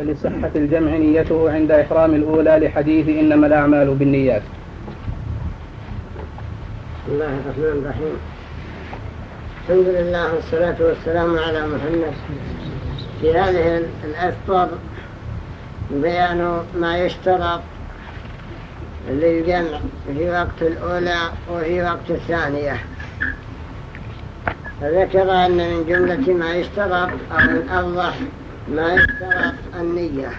لصحة الجمع نيته عند إحرام الأولى لحديث إنما الأعمال بالنيات. بسم الله الرحمن الرحيم. الحمد لله والصلاة والسلام على محمد. في هذه الأسطر بيان ما يشترط للجمع في وقت الأولى وفي وقت الثانية. فذكر أن من جملة ما يشترط أو من أوضح ما يشترط النية.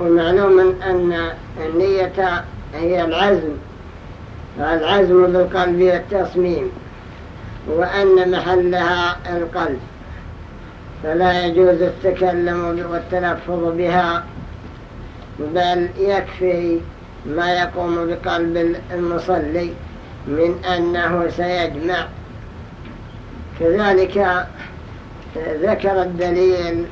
ومعلوم أن النية هي العزم. العزم بالقلب والتصميم. وأن محلها القلب. فلا يجوز التكلم والتلفظ بها بل يكفي ما يقوم بقلب المصلي من أنه سيجمع. كذلك ذكر الدليل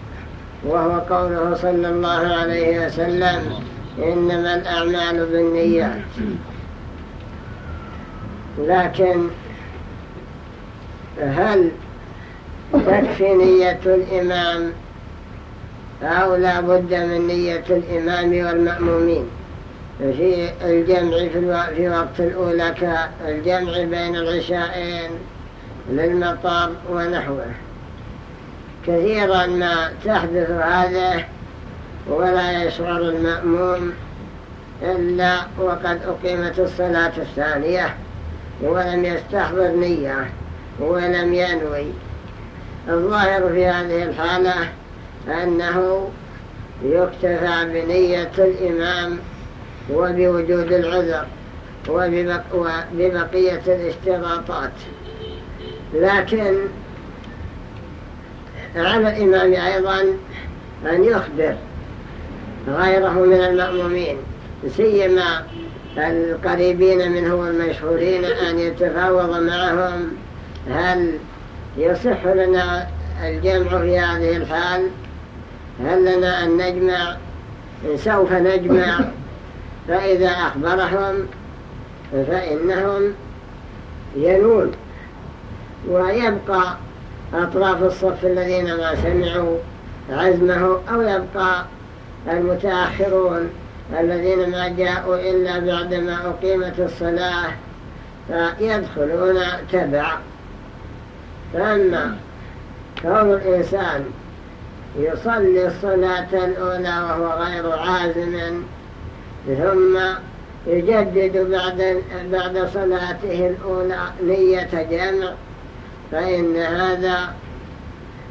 وهو قوله صلى الله عليه وسلم إنما الأعمال بالنيات لكن هل تكفي نية الإمام أو لا بد من نية الإمام والمأمومين؟ في الجمع في وقت الأولى كالجمع بين العشاءين للمطار ونحوه. كثيرا ما تحدث هذا ولا يشعر المأموم إلا وقد أقيمت الصلاة الثانية ولم يستحضر نية ولم ينوي. الظاهر في هذه الحالة أنه يكتفى بنية الإمام وبوجود العذر وببقية الاشتراطات. لكن على الإمام أيضا أن يخبر غيره من المأمومين سيما القريبين منه والمشهورين أن يتفاوض معهم هل يصح لنا الجمع في هذه الحال؟ هل لنا أن نجمع؟ سوف نجمع فإذا أخبرهم فإنهم ينون ويبقى أطراف الصف الذين ما سمعوا عزمه أو يبقى المتأخرون الذين ما جاءوا إلا بعدما أقيمت الصلاة فيدخلون تبع. فأما كون الإنسان يصلي الصلاة الأولى وهو غير عازم ثم يجدد بعد بعد صلاته الأولى نية جمع فإن هذا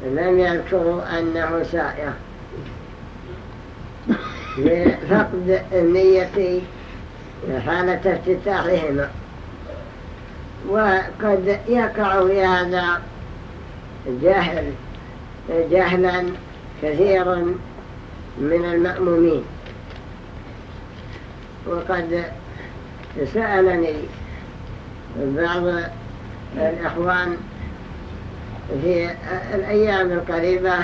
لم يذكروا أنه سائر لفقد النية حالة افتتاحهما. وقد يقع في هذا جهل جهلا كثيرا من المأمومين. وقد سألني بعض الإخوان في الأيام القريبة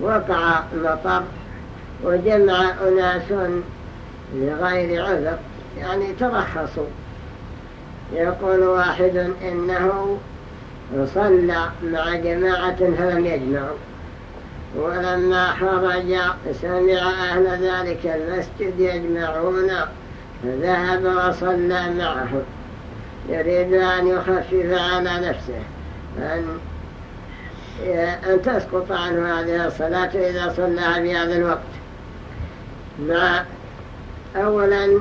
وقع مطر وجمع أناس لغير عذر يعني ترخصوا. يقول واحد إنه صلى مع جماعة فلم يجمعوا. ولما خرج سمع أهل ذلك المسجد يجمعون فذهب وصلى معهم يريد أن يخفف على نفسه أن, أن تسقط عنه هذه الصلاة إذا صلى في هذا الوقت. مع أولا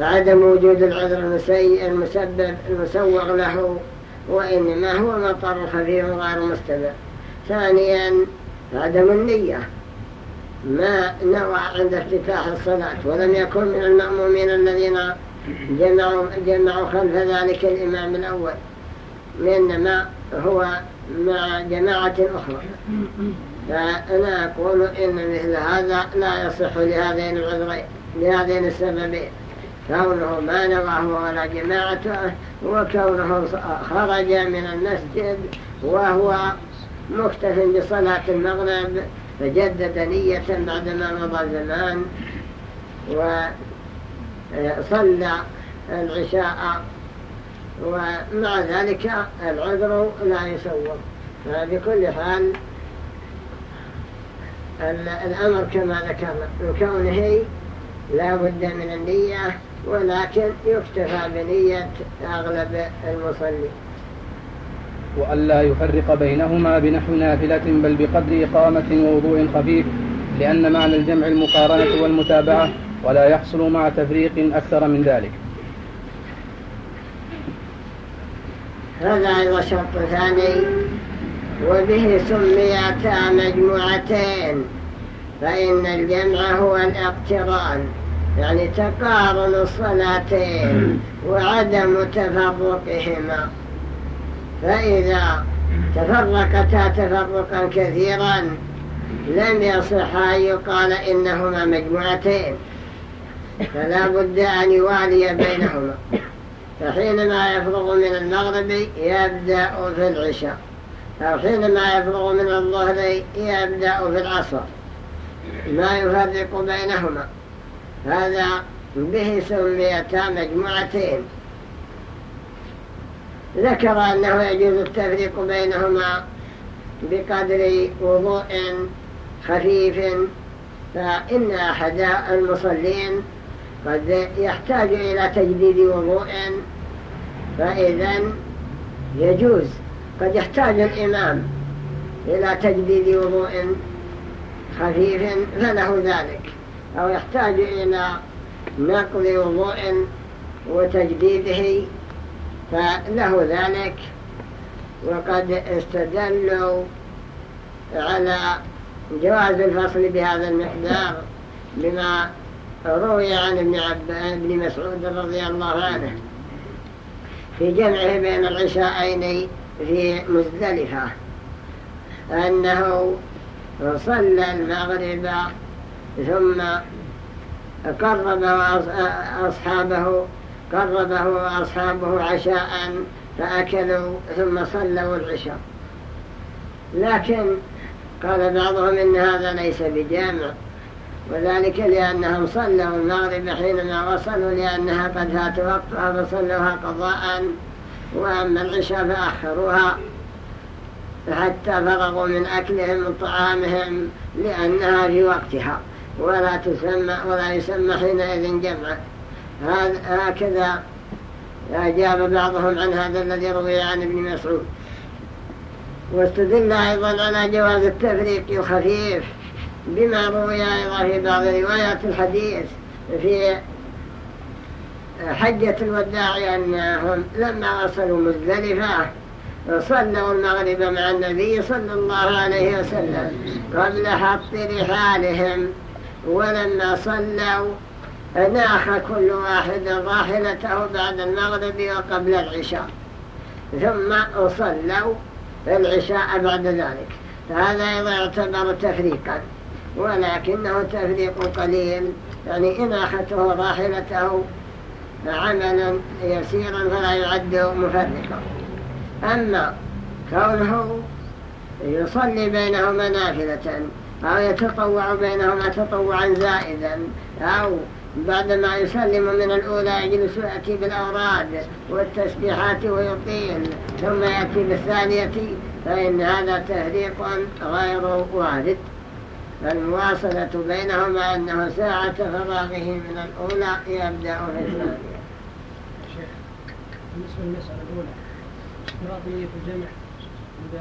عدم وجود العذر المسبب المسوغ له وإنما هو مطر خفيف غير مستمر. ثانيا عدم النية. ما نوى عند افتتاح الصلاة ولم يكن من المأمومين الذين جمعوا, جمعوا خلف ذلك الإمام الأول وإنما هو مع جماعة أخرى. فأنا أقول إن مثل هذا لا يصح لهذين العذرين لهذين السببين. كونه ما نواه ولا جماعته وكونه خرج من المسجد وهو مكتف بصلاة المغرب فجدد نية بعدما مضى الزمان وصلى العشاء ومع ذلك العذر لا يسوق فبكل حال الأمر كما ذكرنا من كونه لا بد من النية ولكن يكتفى بنية أغلب المصلي وألا يفرق بينهما بنحو نافلة بل بقدر إقامة ووضوء خفيف لأن معنى الجمع المقارنة والمتابعة ولا يحصل مع تفريق أكثر من ذلك. هذا أيضا شرط ثاني وبه سميتا مجموعتين فإن الجمع هو الأقتران يعني تقارن الصلاتين وعدم تفرقهما. فإذا تفرقتا تفرقا كثيرا لم يصح أن يقال إنهما مجموعتين فلا بد أن يوالي بينهما. فحينما يفرغ من المغرب يبدأ في العشاء. أو حينما يفرغ من الظهر يبدأ في العصر. ما يفرق بينهما. هذا به سميتا مجموعتين. ذكر أنه يجوز التفريق بينهما بقدر وضوء خفيف. فإن أحد المصلين قد يحتاج إلى تجديد وضوء فإذا يجوز. قد يحتاج الإمام إلى تجديد وضوء خفيف فله ذلك أو يحتاج إلى نقل وضوء وتجديده فله ذلك. وقد استدلوا على جواز الفصل بهذا المقدار بما روي عن ابن, ابن مسعود رضي الله عنه. في جمعه بين العشاءين في مزدلفة أنه صلى المغرب ثم قرب أصحابه قربه أصحابه عشاء فأكلوا ثم صلوا العشاء. لكن قال بعضهم إن هذا ليس بجامع. وذلك لأنهم صلوا المغرب حينما وصلوا لأنها قد فات وقتها فصلوها قضاء وأما العشاء فأخروها حتى فرغوا من أكلهم من طعامهم لأنها في وقتها ولا تسمى ولا يسمى حينئذ جمعا هكذا أجاب بعضهم عن هذا الذي روي عن ابن مسعود. واستدل أيضا على جواز التفريق الخفيف بما روي أيضا في بعض روايات الحديث في حجة الوداع أنهم لما وصلوا مزدلفة صلوا المغرب مع النبي صلى الله عليه وسلم قبل حط رحالهم ولما صلوا ناخ كل واحد راحلته بعد المغرب وقبل العشاء ثم صلوا العشاء بعد ذلك. فهذا أيضا يعتبر تفريقا. ولكنه تفريق قليل. يعني إناخته راحلته عملا يسيرا فلا يعد مفرقا. أما كونه يصلي بينهما نافلة أو يتطوع بينهما تطوعا زائدا أو بعدما يسلم من الأولى يجلس يأتي بالأوراد والتسبيحات ويطيل ثم يأتي بالثانية فإن هذا تهريق غير وارد. فالمواصلة بينهما أنه ساعة فراغه من الأولى يبدأ في الثانية بالنسبة للمسألة الأولى اشتراطية الجمع عند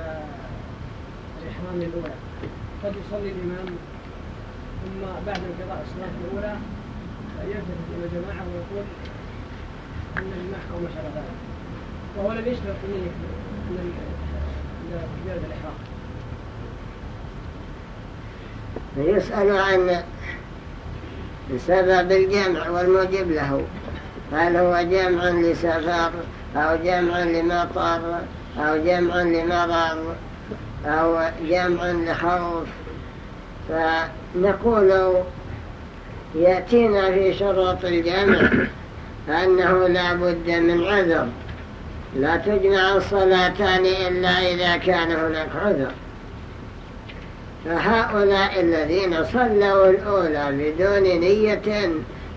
الإحرام الأولى قد يصلي الإمام ثم بعد انقضاء الصلاة الأولى يلتفت إلى الجماعة ويقول أن المحكمة وما شابه ذلك وهو لم يشترط نية من تكبيرة الإحرام يسأل عن سبب الجمع والموجب له. هل هو جمع لسفر أو جمع لمطر أو جمع لمرض أو جمع لخوف. فنقول يأتينا في شروط الجمع أنه لا بد من عذر. لا تجمع الصلاتان إلا إذا كان هناك عذر. فهؤلاء الذين صلوا الأولى بدون نية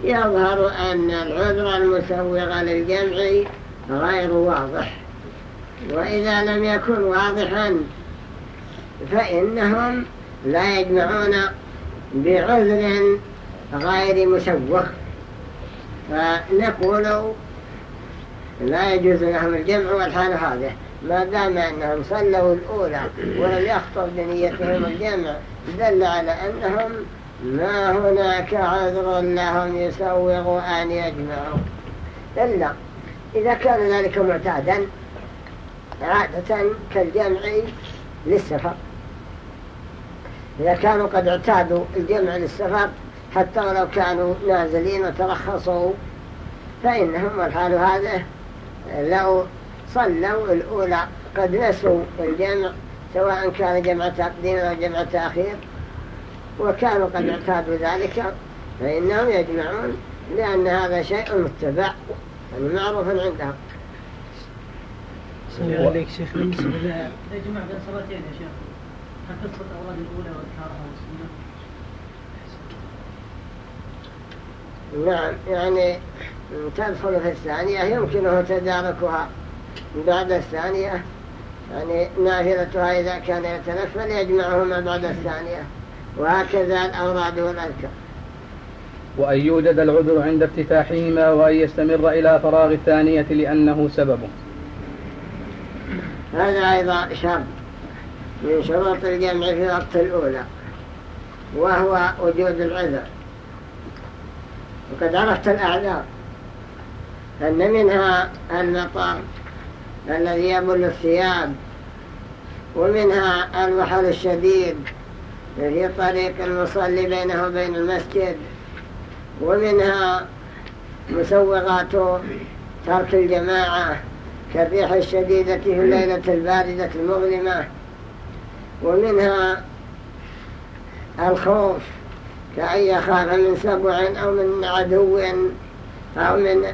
يظهر أن العذر المسوغ للجمع غير واضح. وإذا لم يكن واضحا فإنهم لا يجمعون بعذر غير مسوخ فنقول لا يجوز لهم الجمع والحال هذا. ما دام أنهم صلوا الأولى ولم يخطر بنيتهم الجمع دل على أنهم ما هناك عذر لهم يسوغ أن يجمعوا. إلا إذا كان ذلك معتادا عادة كالجمع للسفر. إذا كانوا قد اعتادوا الجمع للسفر حتى ولو كانوا نازلين وترخصوا فإنهم والحال هذا لو صلوا الأولى قد نسوا الجمع سواء كان جمع تقديم أو جمع تأخير وكانوا قد اعتادوا ذلك فإنهم يجمعون لأن هذا شيء متبع معروف عندهم. صلى عليك شيخ. بالنسبة يجمع بين صلاتين يا شيخ. حتى تصل الأوراد الأولى وأذكارها والسنة. نعم يعني تدخل في الثانية يمكنه تداركها. بعد الثانية يعني نافلتها إذا كان يتنفل يجمعهما بعد الثانية وهكذا الأوراد والأذكار. وأن يوجد العذر عند افتتاحهما وأن يستمر إلى فراغ الثانية لأنه سببه هذا أيضا شرط من شروط الجمع في وقت الأولى وهو وجود العذر. وقد عرفت الأعذار أن منها المطر الذي يبل الثياب ومنها الوحل الشديد في طريق المصلي بينه وبين المسجد ومنها مسوغات ترك الجماعة كالريح الشديدة في الليلة الباردة المظلمة ومنها الخوف كأن يخاف من سبع أو من عدو أو من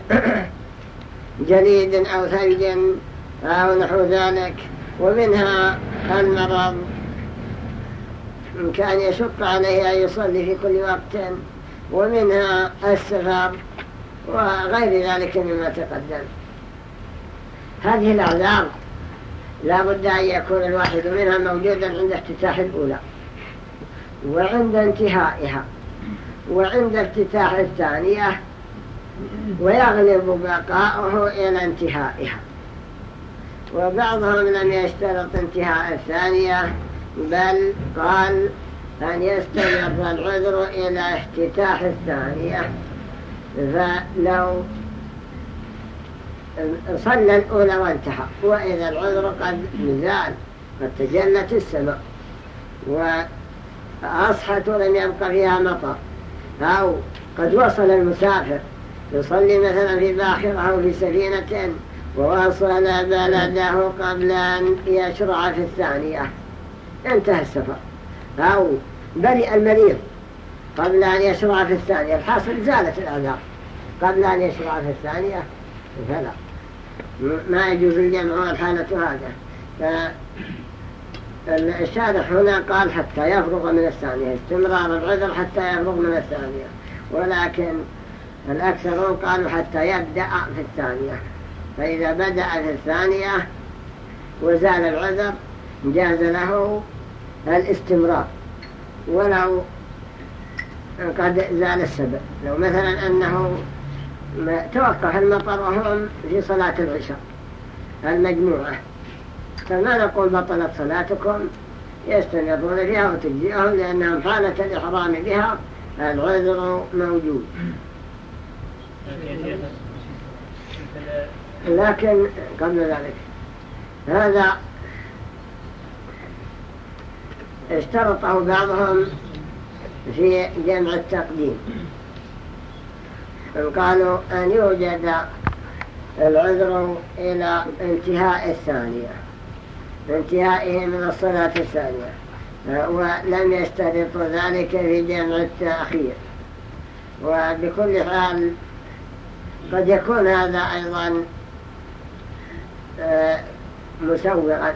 جليد أو ثلج أو نحو ذلك. ومنها المرض. كان يشق عليه أن يصلي في كل وقت. ومنها السفر. وغير ذلك مما تقدم. هذه الأعذار لا بد أن يكون الواحد منها موجودا عند افتتاح الأولى. وعند انتهائها. وعند افتتاح الثانية. ويغلب بقاؤه إلى انتهائها. وبعضهم لم يشترط انتهاء الثانية بل قال أن يستمر العذر إلى افتتاح الثانية. فلو صلى الأولى وانتهى وإذا العذر قد زال قد تجلت السماء وأصحت ولم يبقى فيها مطر أو قد وصل المسافر يصلي مثلا في باخرة أو في سفينة ووصل بلده قبل أن يشرع في الثانية. انتهى السفر. أو برئ المريض. قبل أن يشرع في الثانية. الحاصل زالت الأعذار قبل أن يشرع في الثانية. فلا. ما يجوز الجمع والحالة هذا فالشارح هنا قال حتى يفرغ من الثانية. استمرار العذر حتى يفرغ من الثانية. ولكن الأكثرون قالوا حتى يبدأ في الثانية. فإذا بدأ في الثانية وزال العذر جاز له الاستمرار. ولو قد زال السبب. لو مثلا أنه توقف المطر وهم في صلاة العشاء المجموعة فما نقول بطلت صلاتكم؟ يستمرون فيها وتجزئهم لأنهم حالة الإحرام بها العذر موجود. لكن قبل ذلك هذا اشترطه بعضهم في جمع التقديم. قالوا أن يوجد العذر إلى انتهاء الثانية انتهائه من الصلاة الثانية ولم يشترط ذلك في جمع التأخير. وبكل حال قد يكون هذا أيضا مسوغا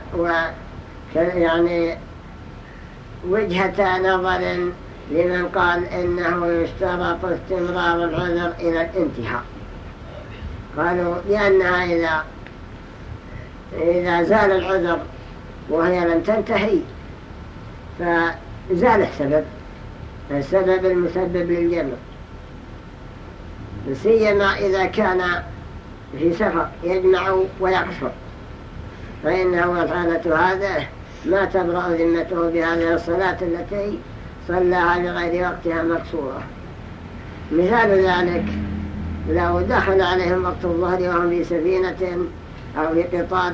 يعني وجهة نظر لمن قال إنه يشترط استمرار العذر إلى الانتهاء. قالوا لأنها إذا إذا زال العذر وهي لم تنتهي فزال السبب السبب المسبب للجمع. سيما إذا كان في سفر يجمع ويقصر. فإنه الحالة هذا ما تبرأ ذمته بهذه الصلاة التي صلاها بغير وقتها مقصورة. مثال ذلك لو دخل عليهم وقت الظهر وهم في سفينة أو في قطار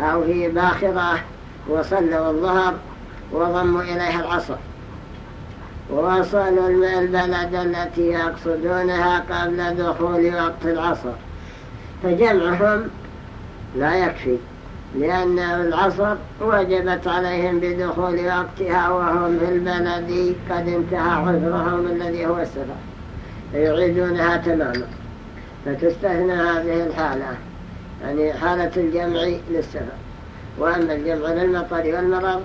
أو في باخرة وصلوا الظهر وضموا إليها العصر. ووصلوا البلد التي يقصدونها قبل دخول وقت العصر. فجمعهم لا يكفي لأن العصر وجبت عليهم بدخول وقتها وهم في البلد قد انتهى عذرهم الذي هو السفر فيعيدونها تماما. فتستثنى هذه الحالة يعني حالة الجمع للسفر. وأما الجمع للمطر والمرض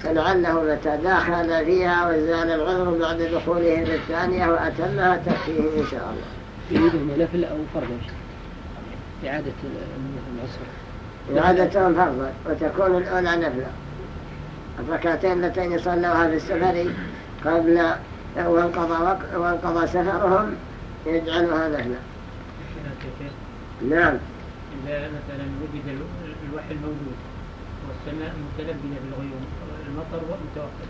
فلعله متى داخل فيها وزال العذر بعد دخوله في الثانية وأتمها تكفيه إن شاء الله. يريدهم نفل أو فرض إعادة العصر. إعادتهم فرضا وتكون الأولى نفلا الركعتين اللتين صلوها في السفر قبل وانقضى, وق... وانقضى سفرهم يجعلها نفلا نعم. إذا مثلا وجد الوحي الموجود والسماء متلبنة بالغيوم المطر متوقف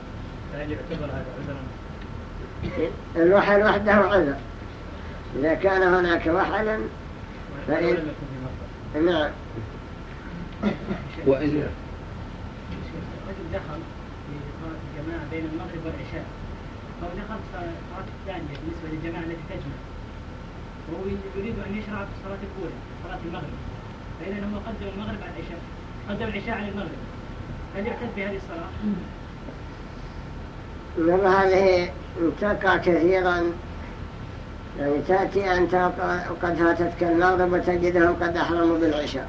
فهل يعتبر هذا عذرا؟ الوحل وحده عذر. إذا كان هناك وحلا فإن نعم وإن رجل دخل في صلاة الجماعة بين المغرب والعشاء. أو دخل في الصلاة الثانية بالنسبة للجماعة التي تجمع. وهو يريد أن يشرع في الصلاة الأولى صلاة المغرب. فإذا هو قدم المغرب على العشاء قدم العشاء على المغرب. هل يعتد بهذه الصلاة؟ نرى هذه تقع كثيرا يعني تأتي أنت قد فاتتك المغرب وتجدهم قد أحرموا بالعشاء.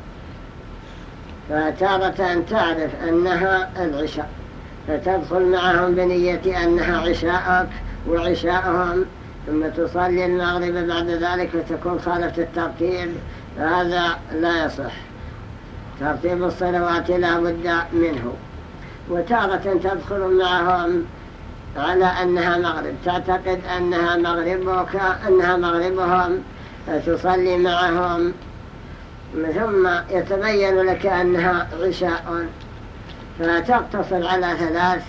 فتارة أن تعرف أنها العشاء فتدخل معهم بنية أنها عشاءك وعشاءهم ثم تصلي المغرب بعد ذلك فتكون خالفت الترتيب. هذا لا يصح. ترتيب الصلوات لا بد منه. وتارة تدخل معهم على أنها مغرب. تعتقد أنها مغربك أنها مغربهم تصلي معهم. ثم يتبين لك أنها عشاء. فتقتصر على ثلاث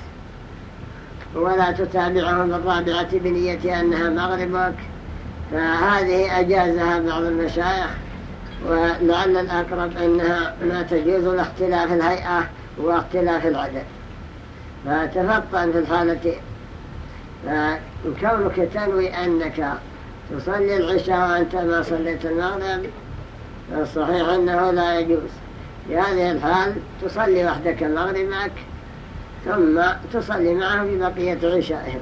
ولا تتابعهم بالرابعة بنية أنها مغربك. فهذه أجازها بعض المشايخ ولعل الأقرب أنها ما تجوز لاختلاف الهيئة واختلاف العدد. فتفطن في الحالة فكونك تنوي أنك تصلي العشاء وأنت ما صليت المغرب الصحيح أنه لا يجوز. في هذه الحال تصلي وحدك مغربك ثم تصلي معهم في بقية عشائهم.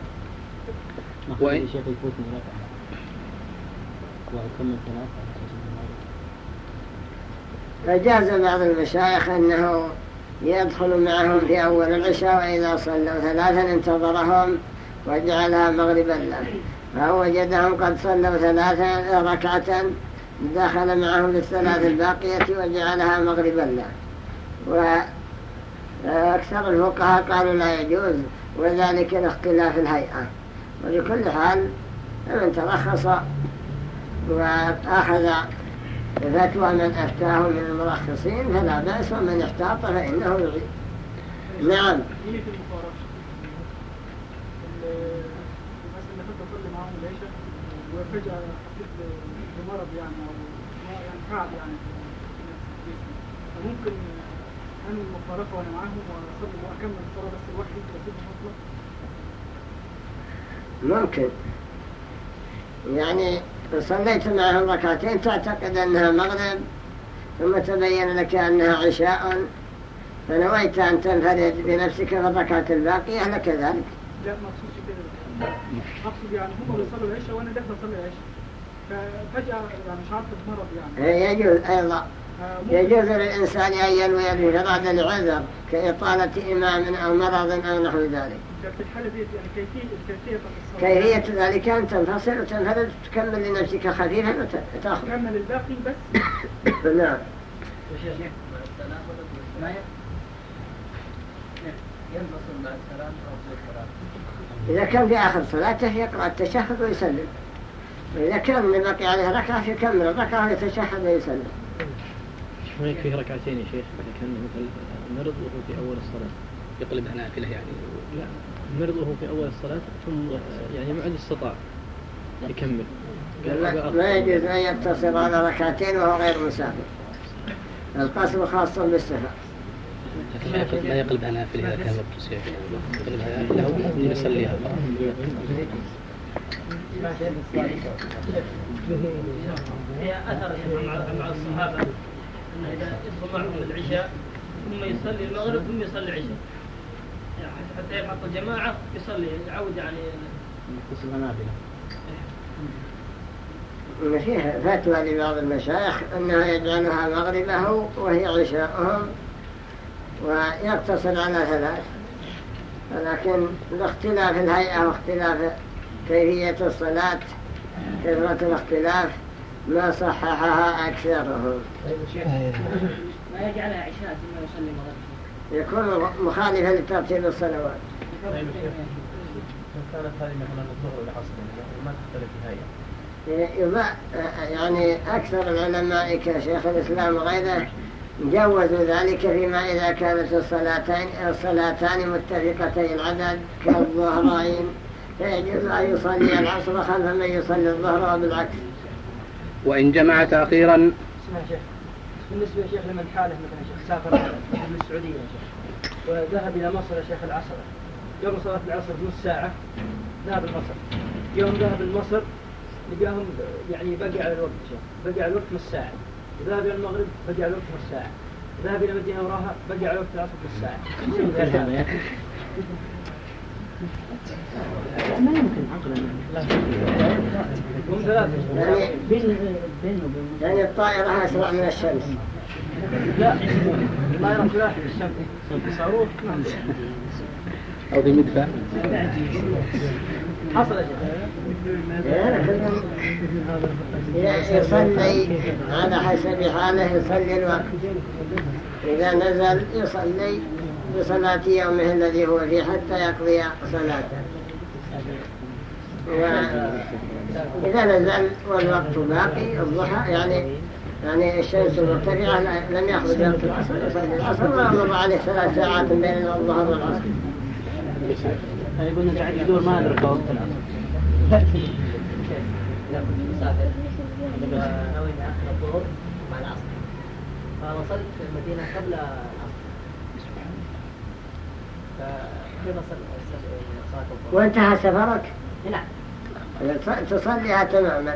وإن شيخ يفوتني ركعة. وأكمل ثلاثة فجاز بعض المشايخ أنه يدخل معهم في أول العشاء وإذا صلوا ثلاثا انتظرهم وجعلها مغربا. له فهو وجدهم قد صلوا ثلاثا ركعة دخل معهم بالثلاث الباقية وجعلها مغربا. له وأكثر الفقهاء قالوا لا يجوز وذلك لاختلاف الهيئة. ولكل حال من ترخص وأخذ فتوى من أفتاه من المرخصين فلا بأس ومن احتاط فإنه يعيد نعم. وفجأة بمرض يعني أو يعني تعب يعني. فممكن أنوي المفارقة وأنا معاهم وأصلي وأكمل الصلاة بس الوحيد وأسيبهم مطلق ممكن. يعني صليت معهم ركعتين تعتقد أنها مغرب ثم تبين لك أنها عشاء فنويت أن تنفرد بنفسك في الركعة الباقية لك ذلك؟ لا مقصود كده. أقصد يعني هم بيصلوا العشاء وأنا داخل أصلي العشاء. ففجأة يعني شعرت بمرض يعني. يجوز أيضا. يجوز للإنسان أن ينوي الانفراد لعذر كإطالة إمام أو مرض أو نحو ذلك. في الحالة دي يعني كيفية ذلك أن تنفصل وتنفرد وتكمل لنفسك خفيفا وتأخذ. تكمل الباقي بس. نعم. ينتصر مع السلام إذا كان في آخر صلاته يقرأ التشهد ويسلم. وإذا كان بقي عليه ركعة يكمل الركعة ويتشهد ويسلم. ما يكفيه ركعتين يا شيخ؟ إذا كان مثل مرض وهو في أول الصلاة. يقلبها نافلة يعني. لا مرض وهو في أول الصلاة ثم يعني ما عاد استطاع يكمل. أخر. يجوز أن يقتصر على ركعتين وهو غير مسافر. القصر خاص بالسفر لكن لا يقلب- لا يقلبها نافلة إذا كان وقت سيف يقلبها نافلة ويصليها هي أثر مع الصحابة. إنه إذا يدخل معهم العشاء ثم يصلي المغرب ثم يصلي العشاء. يعني حتى يلحق الجماعة يصلي يعود يعني. تصلها نافلة فيه فتوى لبعض المشايخ أنه يجعلها مغربة وهي عشاءهم. ويقتصر على ثلاث ولكن لاختلاف الهيئة واختلاف كيفية الصلاة كثرة الاختلاف ما صححها أكثرهم. ما يجعلها عشاء ثم يصلي مغرب. يكون مخالفا لترتيب الصلوات. لو كانت هذه مثلا الظهر والعصر يعني ما تختلف الهيئة يعني أكثر العلماء كشيخ الإسلام وغيره جوزوا ذلك فيما إذا كانت الصلاتين الصلاتان متفقتي العدد كالظهرين فيجوز أن يصلي العصر خلف من يصلي الظهر وبالعكس. وإن جمع تأخيرا اسمع يا شيخ بالنسبة يا شيخ لمن حاله مثلا يا شيخ سافر من السعودية يا شيخ وذهب إلى مصر يا شيخ العصر. يوم صلاة العصر بنص ساعة ذهب لمصر يوم ذهب لمصر لقاهم يعني بقي على الوقت شيخ بقي على الوقت نص ساعة. ذهب إلى المغرب بقي على الوقت نص ساعة ذهب إلى مدينة وراها بقي على وقت العصر نص ساعة يسوي ذلك هذا؟ ما يمكن عقلا هم ثلاثة. يعني يعني الطائرة أسرع من الشمس. لا. يرى فلاح الشمس. صاروخ. أو بمدفع. حصل يصلي على حسب حاله يصلي الوقت. إذا نزل يصلي بصلاة يومه الذي هو فيه حتى يقضي صلاته. وإذا نزل والوقت باقي الضحى يعني يعني الشمس مرتفعة لا- لم يخرج وقت العصر يصلي العصر ولا مر عليه ثلاث ساعات بين الظهر والعصر. يقولون قاعد يدور ما أدرك وقت العصر ناوي اني اخر الظهر مع العصر فوصلت المدينة قبل العصر فكيف صلاه الظهر؟ وانتهى سفرك؟ نعم. تصليها تماما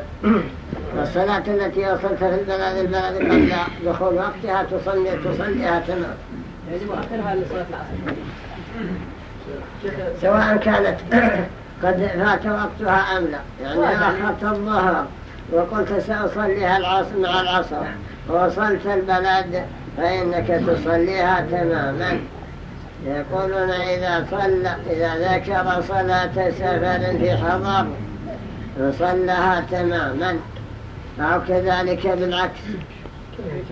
والصلاة التي وصلت في البلد البلد قبل دخول وقتها تصلي تصليها تماما يعني مؤخرها لصلاة العصر. سواء كانت قد فات وقتها أم لا. يعني لو أخرت الظهر وقلت سأصليها العصر مع العصر. ووصلت البلد فإنك تصليها تماما. يقولون إذا صلى إذا ذكر صلاة سفر في حضر صلىها تماما. أو كذلك بالعكس.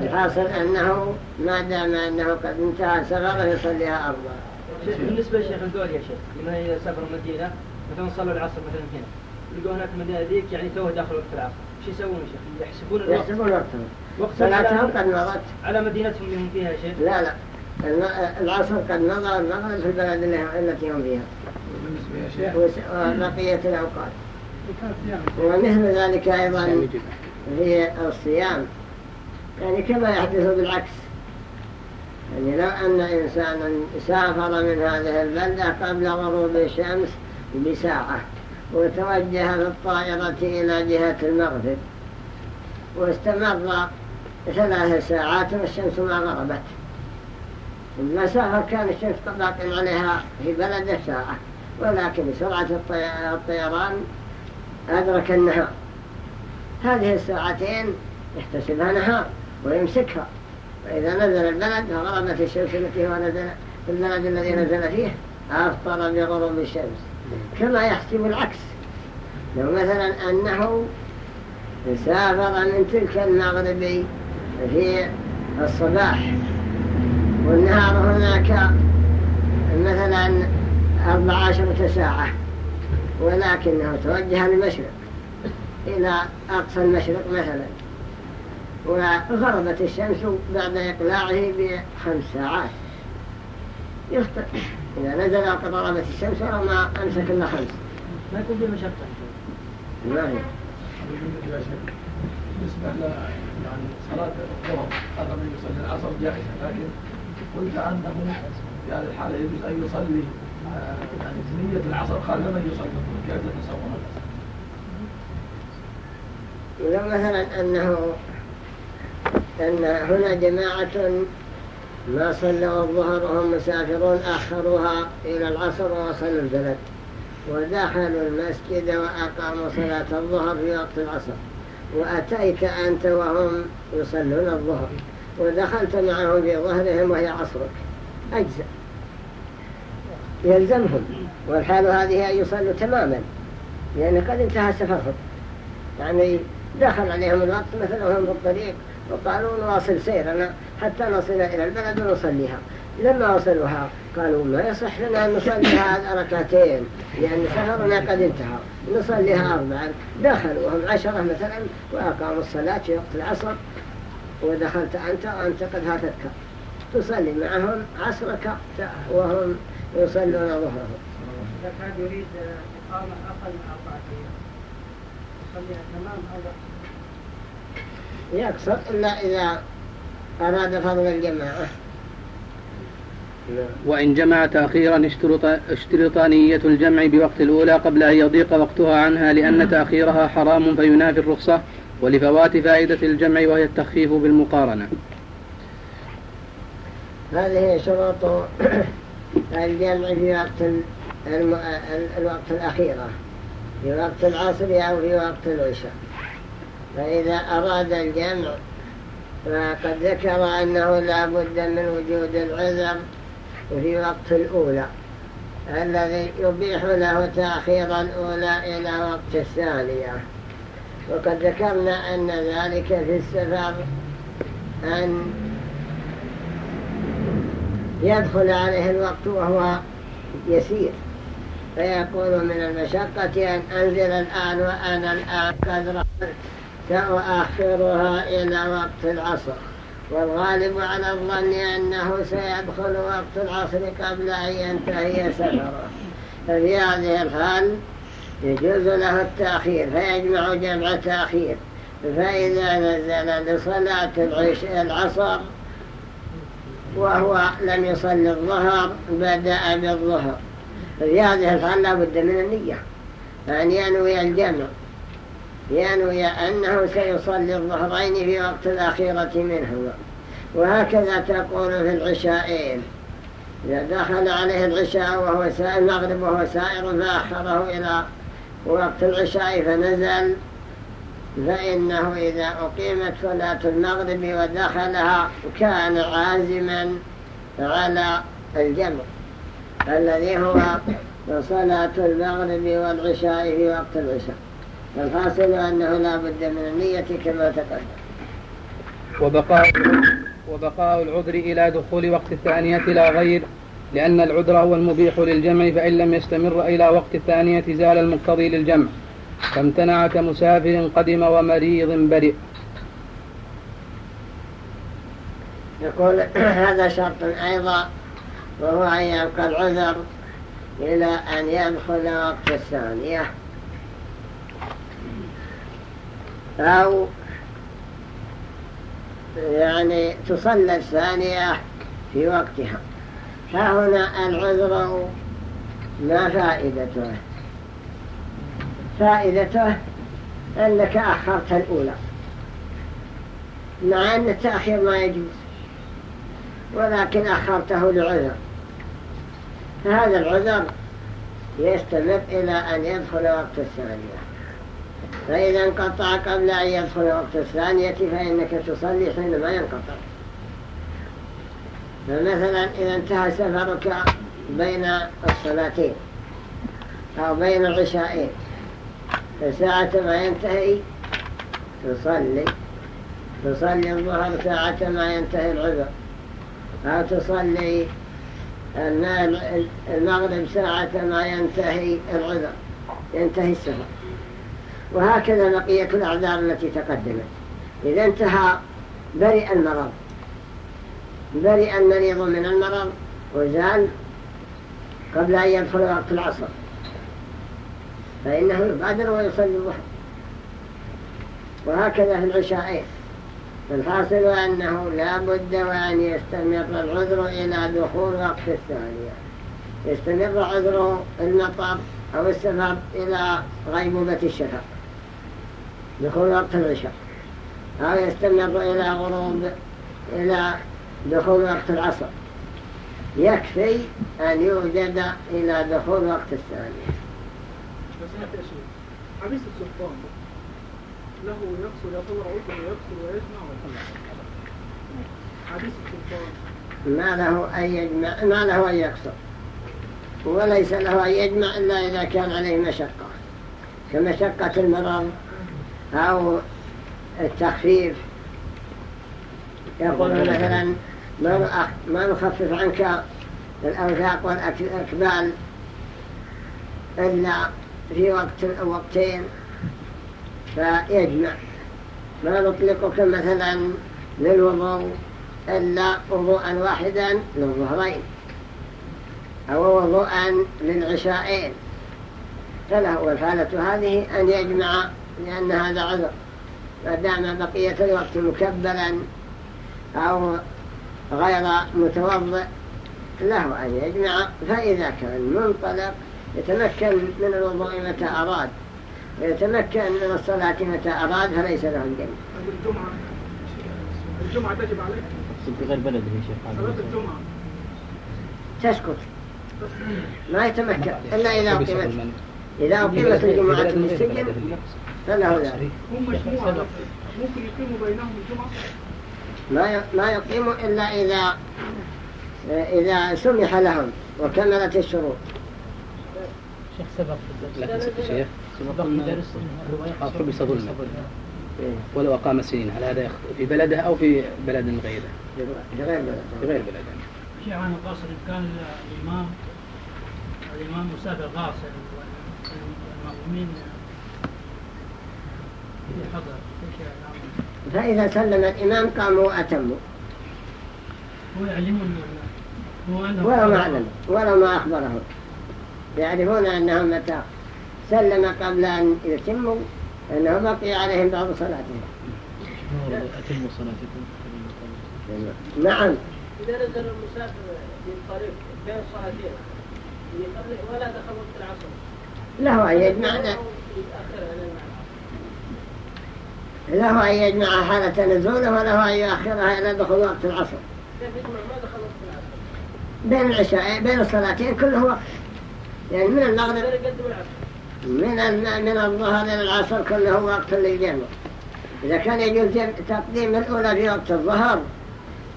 الحاصل أنه ما دام أنه قد انتهى سفره يصليها أربعة. شيخ بالنسبة لشيخ الدول يا شيخ. لما إذا سافر المدينة مثلا صلوا العصر مثلا هنا. لقوا هناك المدينة ذيك يعني توه داخل وقت العصر. شو يسوون يا شيخ؟ يحسبون الوقت. يحسبون وقتهم وقت صلاتهم على- قد مضت. على مدينتهم اللي هم فيها يا شيخ. لا لا. العصر قد مضى المغرب في البلد اللي- التي هم فيها. وس- وبقية الأوقات. ومثل ذلك أيضا في الصيام. يعني كما يحدث بالعكس. يعني لو أن إنسانا سافر من هذه البلدة قبل غروب الشمس بساعة وتوجه بالطائرة إلى جهة المغرب واستمر ثلاث ساعات والشمس ما غربت. المسافة كان الشمس باق عليها في بلده ساعة ولكن بسرعة الطي- الطيران أدرك النهار. هذه الساعتين يحتسبها نهار ويمسكها. وإذا نزل البلد فغربت الشمس التي هو نزل في البلد الذي نزل فيه أفطر بغروب الشمس. كما يحسب العكس. لو مثلا أنه سافر من تلك المغرب في الصباح والنهار هناك مثلا أربع عشرة ساعة ولكنه توجه للمشرق إلى أقصى المشرق مثلا. وغربت الشمس بعد إقلاعه بخمس ساعات. يخطئ إذا نزل وقد الشمس ما أمسك إلا خمس. ما يكون في مشقة. ما هي؟ بالنسبة ل يعني صلاة الظهر هذا من يصلي العصر جائزة لكن قلت أنه في هذه الحالة يجوز أن يصلي يعني نية العصر خلف من يصلي كيف نتصور هذا؟ لو مثلا أنه أن هنا جماعة ما صلوا الظهر وهم مسافرون أخروها إلى العصر ووصلوا البلد ودخلوا المسجد وأقاموا صلاة الظهر في وقت العصر. وأتيت أنت وهم يصلون الظهر. ودخلت معهم في ظهرهم وهي عصرك. أجزاء يلزمهم. والحال هذه أن يصلوا تماما. لأن قد انتهى سفرهم. يعني دخل عليهم الوقت مثلا وهم في الطريق. وقالوا نواصل سيرنا حتى نصل إلى البلد ونصليها. لما وصلوها قالوا ما يصح لنا أن نصليها ركعتين لأن سفرنا قد انتهى. نصليها أربعا دخلوا وهم عشرة مثلا وأقاموا الصلاة في وقت العصر. ودخلت أنت وأنت قد هاتتك. تصلي معهم عصرك وهم يصلون ظهرهم. إذا كان يريد إقامة أقل من أربعة أيام يصليها تمام أو يقصر إلا إذا أراد فضل الجماعة. وإن جمع تأخيرا اشترط, اشترط نية الجمع بوقت الأولى قبل أن يضيق وقتها عنها لأن تأخيرها حرام فينافي الرخصة ولفوات فائدة الجمع وهي التخفيف بالمقارنة. هذه شروط الجمع في وقت الوقت الأخيرة في وقت العصر أو في وقت العشاء. فإذا أراد الجمع فقد ذكر أنه لا بد من وجود العذر في وقت الأولى الذي يبيح له تأخير الأولى إلى وقت الثانية. وقد ذكرنا أن ذلك في السفر أن يدخل عليه الوقت وهو يسير. فيكون من المشقة أن أنزل الآن وأنا الآن قد رأيت. سأؤخرها إلى وقت العصر. والغالب على الظن أنه سيدخل وقت العصر قبل أن ينتهي سفره. ففي هذه الحال يجوز له التأخير فيجمع جمع تأخير. فإذا نزل لصلاة العصر وهو لم يصلي الظهر بدأ بالظهر. في هذه الحال لا بد من النية أن ينوي الجمع. ينوي أنه سيصلي الظهرين في وقت الأخيرة منهما وهكذا تقول في العشاءين إذا دخل عليه العشاء وهو سائر المغرب وهو سائر فأخره إلى وقت العشاء فنزل فإنه إذا أقيمت صلاة المغرب ودخلها كان عازما على الجمع الذي هو صلاة المغرب والعشاء في وقت العشاء. فالحاصل أنه لا بد من النية كما تقدم. وبقاء, وبقاء العذر إلى دخول وقت الثانية لا غير لأن العذر هو المبيح للجمع فإن لم يستمر إلى وقت الثانية زال المقتضي للجمع. فامتنع كمسافر قدم ومريض برئ. يقول هذا شرط أيضا وهو أن يبقى العذر إلى أن يدخل وقت الثانية. أو يعني تصلى الثانية في وقتها. فهنا العذر ما فائدته. فائدته أنك أخرت الأولى. مع أن التأخير ما يجوز ولكن أخرته لعذر. فهذا العذر يستمر إلى أن يدخل وقت الثانية. فإذا انقطع قبل أن يدخل وقت الثانية فإنك تصلي حينما ينقطع. فمثلا إذا انتهى سفرك بين الصلاتين أو بين العشاءين فساعة ما ينتهي تصلي تصلي الظهر ساعة ما ينتهي العذر أو تصلي المغرب ساعة ما ينتهي العذر ينتهي السفر. وهكذا بقية الأعذار التي تقدمت. إذا انتهى برئ المرض. برئ المريض من المرض وزال قبل أن يدخل وقت العصر. فإنه يبادر ويصلي الضحى وهكذا في العشاءين الحاصل أنه لا بد وأن يستمر العذر إلى دخول وقت الثانية. يستمر عذره المطر أو السفر إلى غيبوبة الشفق. دخول وقت العشاء أو يستمر إلى غروب إلى دخول وقت العصر. يكفي أن يوجد إلى دخول وقت الثانية. السلطان له يقصر يطور عذره ويقصر ويجمع ويطلع السلطان. ما له أن يجمع ما له أن يقصر وليس له أن يجمع إلا إذا كان عليه مشقة. كمشقة المرض أو التخفيف. يقول مثلا ما نخفف عنك الأوثاق والأكبال إلا في وقت وقتين فيجمع. ما نطلقك مثلا للوضوء إلا وضوءا واحدا للظهرين أو وضوءا للعشاءين فله والحالة هذه أن يجمع لأن هذا عذر. ما دام بقية الوقت مكبلا أو غير متوضئ له أن يجمع. فإذا كان منطلق يتمكن من الوضوء متى أراد ويتمكن من الصلاة متى أراد فليس له الجمع الجمعة. الجمعة تجب عليه في غير بلده يا شيخ. صلاة الجمعة. تسكت. ما يتمكن. إلا إذا أقيمت. إذا أقيمت الجمعة في السجن فله ذلك هم مجموعة ممكن يقيموا بينهم الجمعة ما ما يقيم إلا إذا إذا سمح لهم وكملت الشروط. شيخ سبق. لا شيخ. سبق في درس. حبس ظلما ولو أقام سنين. هل هذا في بلده أو في بلد غيره؟ في غير بلد. في غير بلده شيخ عن القصر كان الإمام الإمام مسافر قاصر إيش فإذا سلم الإمام قاموا وأتموا ولو ما علم ولو ما أخبرهم. يعرفون أنهم متى سلم قبل أن يتموا أنه بقي عليهم بعض صلاتهم. أتموا صلاتكم نعم. إذا نزل المسافر في الطريق بين الصلاتين ولا دخل وقت العصر؟ له أن يجمع يتأخر عن المعنى له أن يجمع حالة نزوله وله أن يؤخرها إلى دخول وقت العصر كيف يجمع ما دخل وقت العصر. بين العشاء بين الصلاتين كله وقت. يعني من المغرب من من الظهر إلى العصر كله وقت للجمع إذا كان يجوز تقديم الأولى في وقت الظهر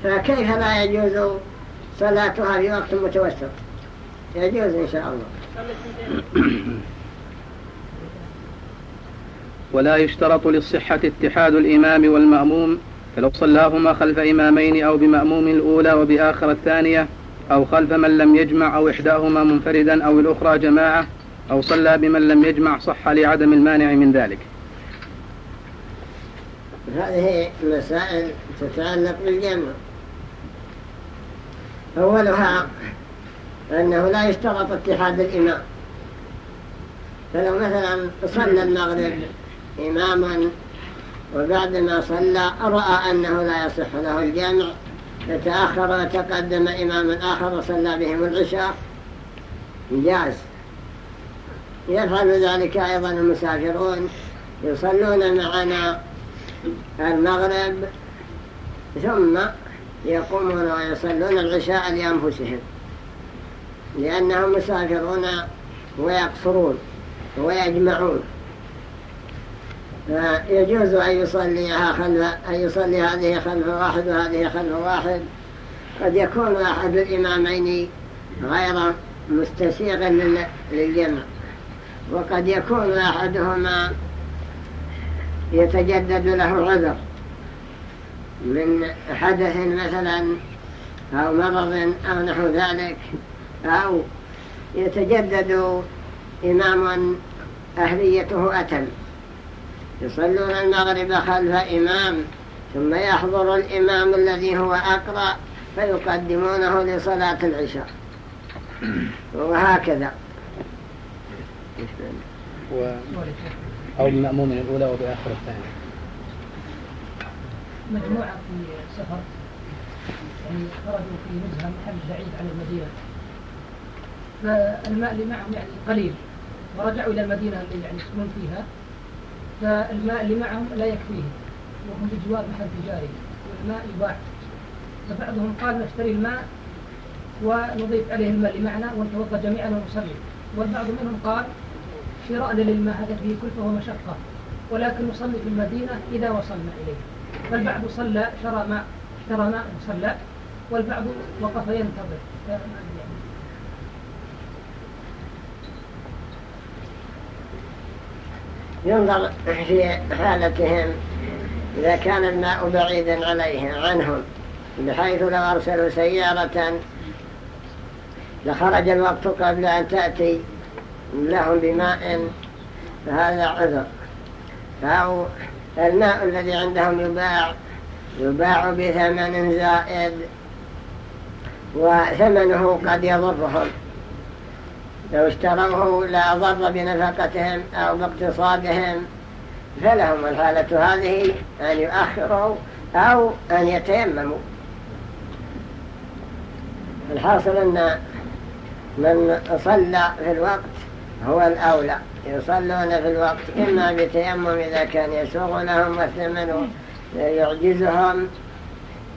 فكيف لا يجوز صلاتها في وقت متوسط؟ يجوز إن شاء الله. ولا يشترط للصحة اتحاد الإمام والمأموم فلو صلاهما خلف إمامين أو بمأموم الأولى وبآخر الثانية أو خلف من لم يجمع أو إحداهما منفردا أو الأخرى جماعة أو صلى بمن لم يجمع صح لعدم المانع من ذلك. هذه مسائل تتعلق بالجمع. أولها أنه لا يشترط اتحاد الإمام. فلو مثلا صلى المغرب إماما. وبعدما صلى رأى أنه لا يصح له الجمع فتأخر وتقدم إمام آخر وصلى بهم العشاء. جاز. يفعل ذلك أيضا المسافرون. يصلون معنا المغرب. ثم يقومون ويصلون العشاء لأنفسهم. لأنهم مسافرون ويقصرون ويجمعون. فيجوز أن يصليها خلف أن يصلي هذه خلف واحد وهذه خلف واحد. قد يكون أحد الإمامين غير مستسيغ لل- للجمع. وقد يكون أحدهما يتجدد له عذر من حدث مثلا أو مرض أو نحو ذلك أو يتجدد إمام أهليته أتم. يصلون المغرب خلف إمام ثم يحضر الإمام الذي هو أقرأ فيقدمونه لصلاة العشاء. وهكذا. و... أو بمأموم الأولى وبآخر الثانية. مجموعة في سفر. يعني خرجوا في نزهة محل بعيد عن المدينة. فالماء اللي معهم يعني قليل. ورجعوا إلى المدينة اللي يعني يسكنون فيها. فالماء اللي معهم لا يكفيه. وهم بجوار محل تجاري. والماء يباع. فبعضهم قال نشتري الماء ونضيف عليه الماء اللي معنا ونتوضأ جميعا ونصلي. والبعض منهم قال شراء للماء هذا فيه كلفة ومشقه ولكن نصلي في المدينة إذا وصلنا إليه. فالبعض صلى شرى ماء اشترى ماء وصلى. والبعض وقف ينتظر. ينظر في حالتهم إذا كان الماء بعيدا عليه عنهم بحيث لو أرسلوا سيارة لخرج الوقت قبل أن تأتي لهم بماء فهذا عذر. أو الماء الذي عندهم يباع يباع بثمن زائد وثمنه قد يضرهم. لو اشتروه لا ضر بنفقتهم أو باقتصادهم فلهم الحالة هذه أن يؤخروا أو أن يتيمموا. الحاصل أن من صلى في الوقت هو الأولى. يصلون في الوقت إما بتيمم إذا كان يسوغ لهم والثمن يعجزهم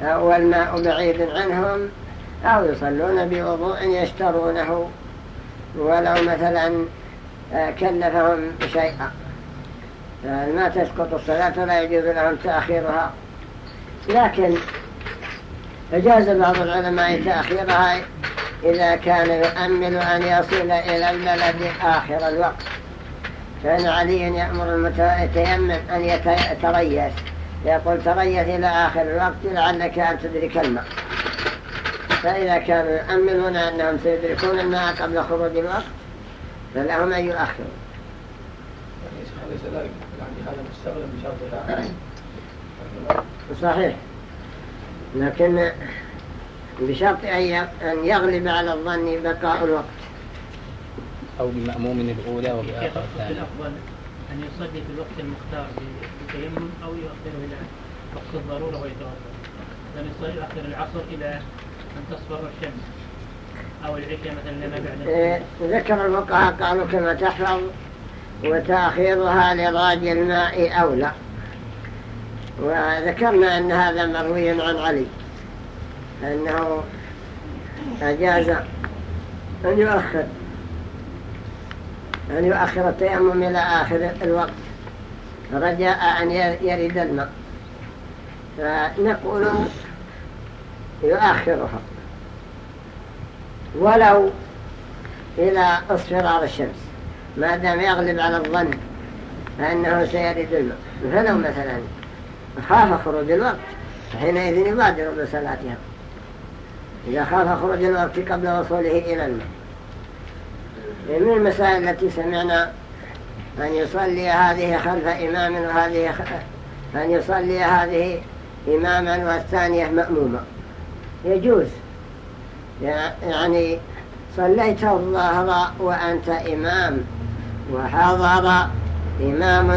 والماء بعيد عنهم أو يصلون بوضوء يشترونه. ولو مثلا كلفهم شيئا ما تسقط الصلاة ولا يجوز لهم تأخيرها. لكن فجاز بعض العلماء تأخيرها إذا كان يؤمل أن يصل إلى البلد آخر الوقت. فإن علي يأمر المتيمم أن يتريث. يقول تريث إلى آخر الوقت لعلك أن تدرك الماء فإذا كانوا يؤملون أنهم سيدركون الماء قبل خروج الوقت فلهم أن يؤخروا. ليس ذلك يعني هذا مستغل بشرط صحيح. لكن بشرط أن يغلب على الظن بقاء الوقت. أو بمأموم الأولى وبآخر الثانية الأفضل أن يصلي في الوقت المختار بالتيمم أو يؤخره إلى وقت الضرورة ويتوضأ. يعني يصلي آخر العصر إلى أن تصفر الشمس. أو العشاء مثلا لما بعد إيه، ذكر الفقهاء قالوا كما تحفظ وتأخيرها لراجي الماء أولى. وذكرنا أن هذا مروي عن علي. أنه أجاز أن يؤخر. أن يؤخر التيمم إلى آخر الوقت. رجاء أن يرد الماء. فنقول يؤخرها ولو إلى اصفرار الشمس ما دام يغلب على الظن أنه سيرد الماء. فلو مثلا خاف خروج الوقت حينئذ يبادر بصلاتها. إذا خاف خروج الوقت قبل وصوله إلى الماء. من المسائل التي سمعنا أن يصلي هذه خلف إمام وهذه أن يصلي هذه إماما والثانية مأمومة. يجوز. يعني صليت الظهر وأنت إمام وحضر إمام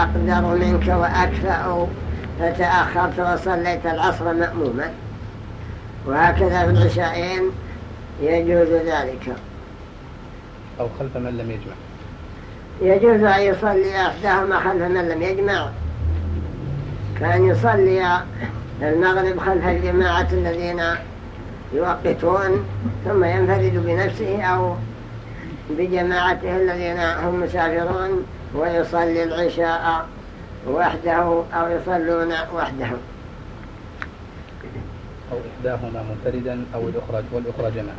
أقدر منك وأكفأ فتأخرت وصليت العصر مأموما. وهكذا في العشاءين يجوز ذلك. أو خلف من لم يجمع. يجوز أن يصلي أحدهما خلف من لم يجمع. كان يصلي المغرب خلف الجماعة الذين يوقتون ثم ينفرد بنفسه أو بجماعته الذين هم مسافرون ويصلي العشاء وحده أو يصلون وحدهم أو إحداهما منفردا أو الأخرى والأخرى جماعة.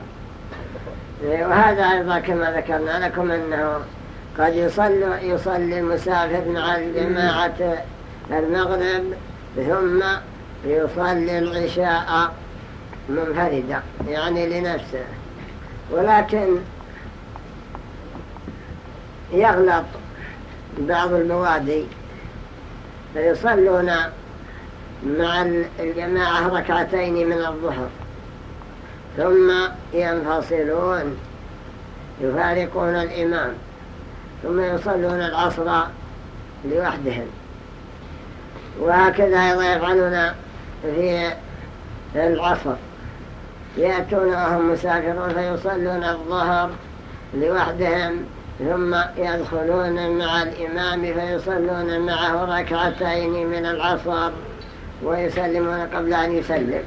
إيه، وهذا أيضا كما ذكرنا لكم أنه قد يصلي, يصلي المسافر مع الجماعة المغرب ثم يصلي العشاء منفردا يعني لنفسه ولكن يغلط بعض البوادي فيصلون مع الجماعة ركعتين من الظهر ثم ينفصلون يفارقون الإمام ثم يصلون العصر لوحدهم. وهكذا أيضا يفعلون في العصر. يأتون وهم مسافرون فيصلون الظهر لوحدهم ثم يدخلون مع الإمام فيصلون معه ركعتين من العصر ويسلمون قبل أن يسلم.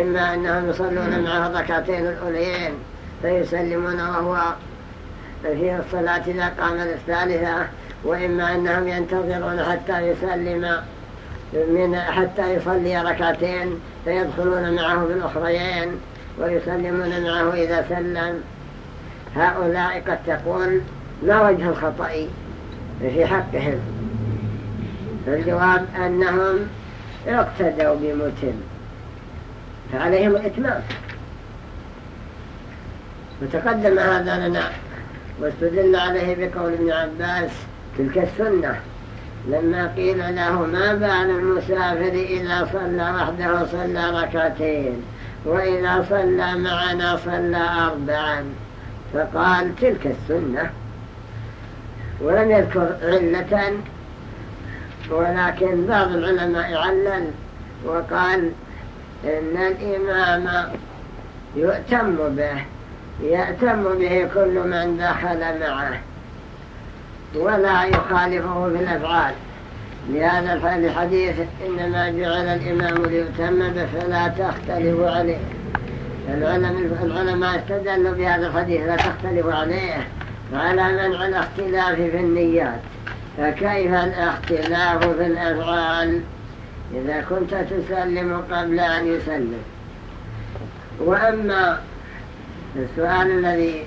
إما أنهم يصلون معه ركعتين الأوليين فيسلمون وهو في الصلاة إذا قام الثالثة وإما أنهم ينتظرون حتى يسلم من حتى يصلي ركعتين فيدخلون معه في الأخريين ويسلمون معه إذا سلم. هؤلاء قد تقول ما وجه الخطأ في حقهم. الجواب أنهم اقتدوا بمتم فعليهم الإتمام. وتقدم هذا لنا واستدل عليه بقول ابن عباس تلك السنة. لما قيل له ما بال المسافر إذا صلى وحده صلى ركعتين وإذا صلى معنا صلى أربعا. فقال تلك السنة. ولم يذكر علة ولكن بعض العلماء علل وقال إن الإمام يؤتم به يأتم به كل من دخل معه. ولا يخالفه في الأفعال. لهذا الحديث إنما جعل الإمام ليتم فلا تختلف عليه. العلماء استدلوا بهذا الحديث لا تختلف عليه. على منع الاختلاف في النيات. فكيف الاختلاف في الأفعال؟ إذا كنت تسلم قبل أن يسلم. وأما السؤال الذي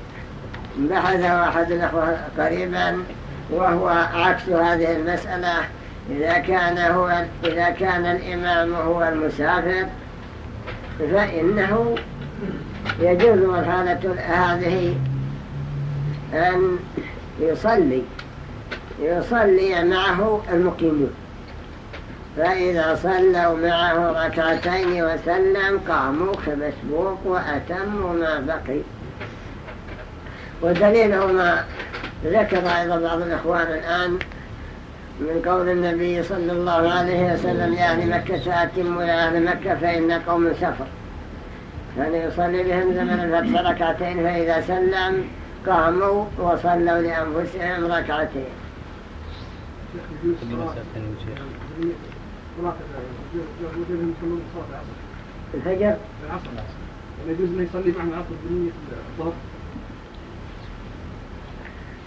بحثه أحد الأخوة قريبا وهو عكس هذه المسألة. إذا كان, هو إذا كان الإمام هو المسافر فإنه يجوز الحالة هذه أن يصلي يصلي معه المقيمون. فإذا صلوا معه ركعتين وسلم قاموا كمسبوق وأتموا ما بقي. ودليله ما ذكر أيضا بعض الإخوان الآن من قول النبي صلى الله عليه وسلم يا أهل مكة أتموا يا أهل مكة فإن قوم سفر. كان يصلي بهم زمن الفتح ركعتين فإذا سلم قاموا وصلوا لأنفسهم ركعتين. الفجر؟ العصر. يجوز إنه يصلي معهم العصر بنية الظهر.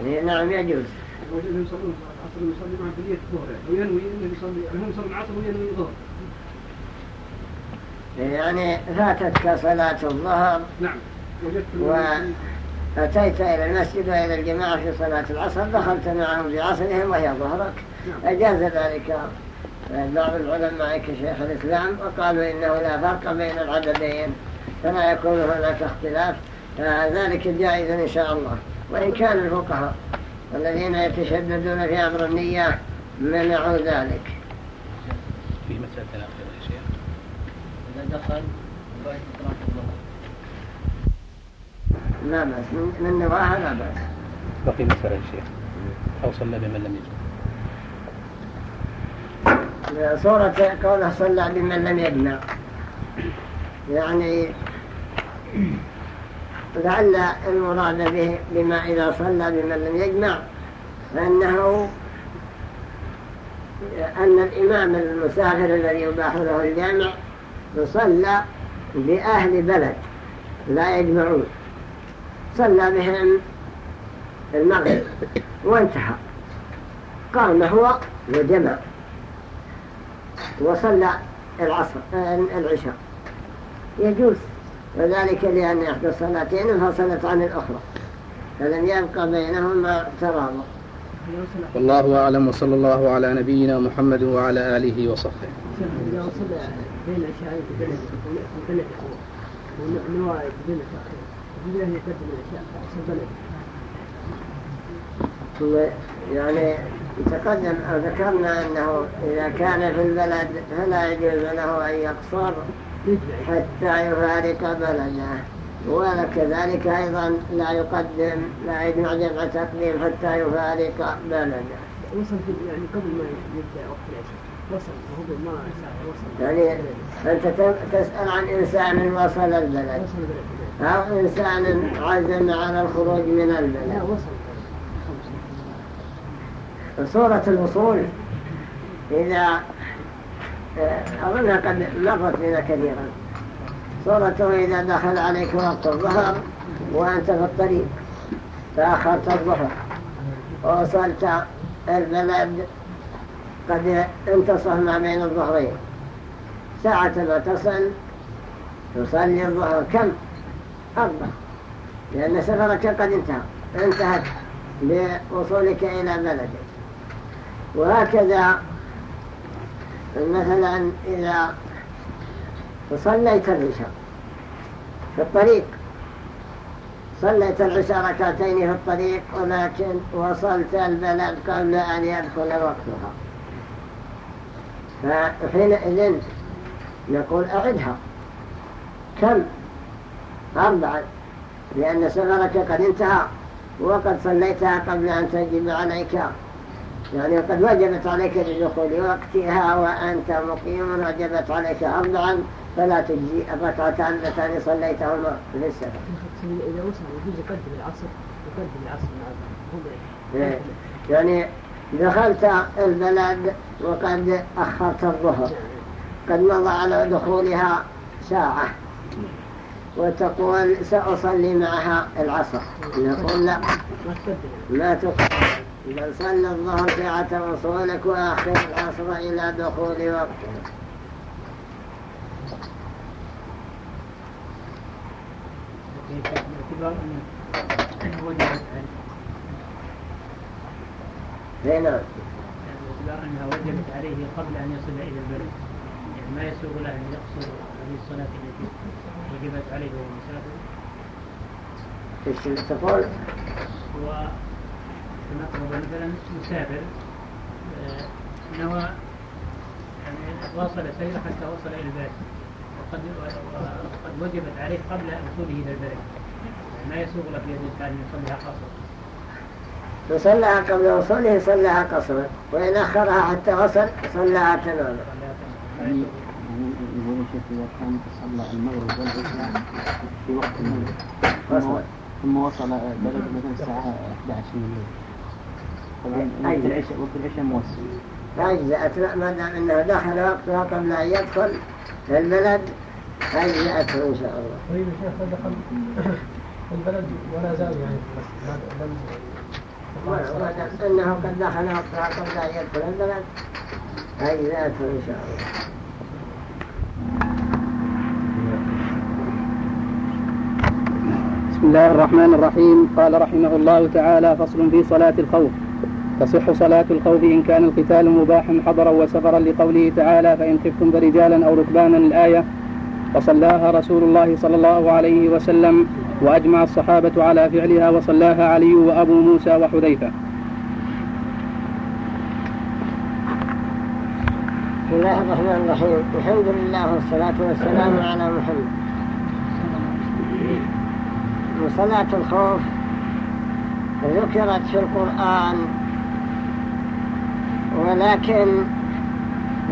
نعم يجوز. انه يصلون العصر يصلي معهم بنية الظهر. وينوي انه يصلي؟ هم يصلي العصر وينوي الظهر يعني فاتتك صلاة الظهر نعم. وأتيت إلى المسجد وإلى الجماعة في صلاة العصر دخلت معهم في عصرهم وهي ظهرك. نعم. أجاز ذلك بعض العلماء كشيخ الإسلام وقالوا إنه لا فرق بين العددين فلا يكون هناك اختلاف. ذلك جائز إن شاء الله. وإن كان الفقهاء الذين يتشددون في أمر النية منعوا ذلك. في مسألة الأخيرة يا شيخ. إذا دخل لا بأس. من نواها لا بأس. بقي مسألة يا شيخ. أو صلى بمن لم يجب صورة كونه صلى بمن لم يجمع يعني لعل المراد به بما إذا صلى بمن لم يجمع فإنه أن الإمام المسافر الذي يباح له الجامع يصلى بأهل بلد لا يجمعون. صلى بهم المغرب وانتهى. قام هو وجمع وصلى العصر العشاء. يجوز وذلك لأن إحدى الصلاتين انفصلت عن الأخرى فلم يبقى بينهما تراضى والله أعلم وصلى الله على نبينا محمد وعلى آله وصحبه. بين العشاء وبين بين يعني تقدم أو ذكرنا أنه إذا كان في البلد فلا يجوز له أن يقصر حتى يفارق بلده. وكذلك أيضا لا يقدم لا يجمع جمع تقديم حتى يفارق بلده. وصل يعني قبل ما يبدأ وقت العشاء. وصل وهو ما وصل. يعني أنت تسأل عن إنسان وصل البلد. البلد أو إنسان عزم على الخروج من لا البلد وصل. صورة الوصول. إذا أظنها قد مرت بنا كثيرا. صورته إذا دخل عليك وقت الظهر وأنت في الطريق فأخرت الظهر ووصلت البلد قد انتصف ما بين الظهرين. ساعة ما تصل تصلي الظهر كم؟ أربع لأن سفرك قد انتهى انتهت بوصولك إلى بلدك. وهكذا مثلا إذا صليت العشاء في الطريق صليت العشاء ركعتين في الطريق ولكن وصلت البلد قبل أن يدخل وقتها. فحينئذ نقول أعدها. كم؟ أربعا لأن سفرك قد انتهى وقد صليتها قبل أن تجب عليك. يعني قد وجبت عليك بدخول وقتها وأنت مقيم وجبت عليك أربعا فلا تجزي الركعتان اللتان صليتهما في السفر إذا وصل يجوز يقدم العصر يقدم العصر مع إيه. يعني دخلت البلد وقد أخرت الظهر. قد مضى على دخولها ساعة. وتقول سأصلي معها العصر. نقول لا. ما تقدم. بل صلى الظهر ساعة وصولك وآخر العصر إلى دخول وقتها باعتبار أنه وجبت عليه قبل أن يصل إلى البلد يعني ما يسوغ له أن يقصر هذه الصلاة التي وجبت عليه وهو مسافر؟ نقرب مثلا مسافر نوى يعني واصل سيره حتى وصل إلى البلد وقد وقد وجبت عليه قبل وصوله إلى البلد يعني ما يسوغ له في الحال ان يصليها قصر فصلىها قبل وصوله صلىها قصرا. وإن أخرها حتى وصل صلىها يقول الشيخ إذا كان صلى المغرب والعشاء في وقت المغرب ثم وصل بلد مثلا الساعة 11 من الليل وقت العشاء وقت العشاء موسع أجزأت ما دام أنه دخل وقتها قبل أن يدخل البلد أجزأته إن شاء الله طيب يا شيخ دخل البلد ولا زال يعني أنه قد دخل وقتها قبل أن يدخل البلد أجزأته إن شاء الله بسم الله الرحمن الرحيم. قال رحمه الله تعالى فصل في صلاة الخوف. تصح صلاة الخوف إن كان القتال مباحا حضرا وسفرا لقوله تعالى فإن خفتم فرجالا أو ركبانا الآية وصلاها رسول الله صلى الله عليه وسلم وأجمع الصحابة على فعلها وصلاها علي وأبو موسى وحذيفة. بسم الله الرحمن الرحيم. الحمد لله والصلاة والسلام على محمد. وصلاة الخوف ذكرت في القرآن ولكن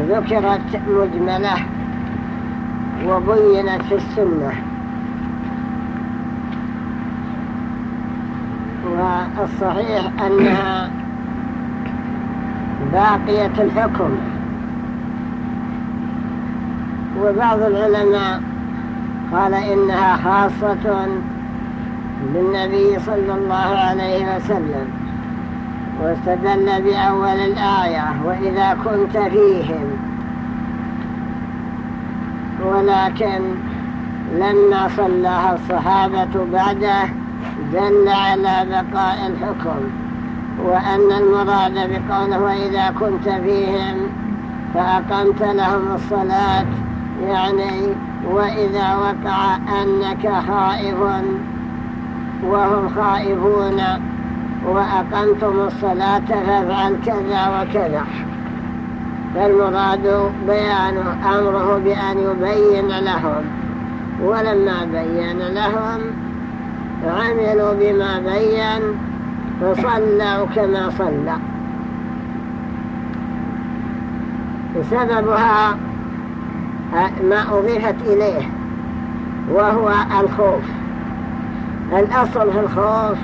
ذكرت مجملة وبينت في السنة. والصحيح أنها باقية الحكم. وبعض العلماء قال إنها خاصة بالنبي صلى الله عليه وسلم. واستدل بأول الآية وإذا كنت فيهم. ولكن لما صلاها الصحابة بعده دل على بقاء الحكم. وأن المراد بقوله وإذا كنت فيهم فأقمت لهم الصلاة يعني وإذا وقع أنك خائف وهم خائفون. وأقمتم الصلاة فافعل كذا وكذا. فالمراد بيان أمره بأن يبين لهم. ولما بين لهم عملوا بما بين فصلوا كما صلى. سببها ما أضيفت إليه وهو الخوف. الأصل في الخوف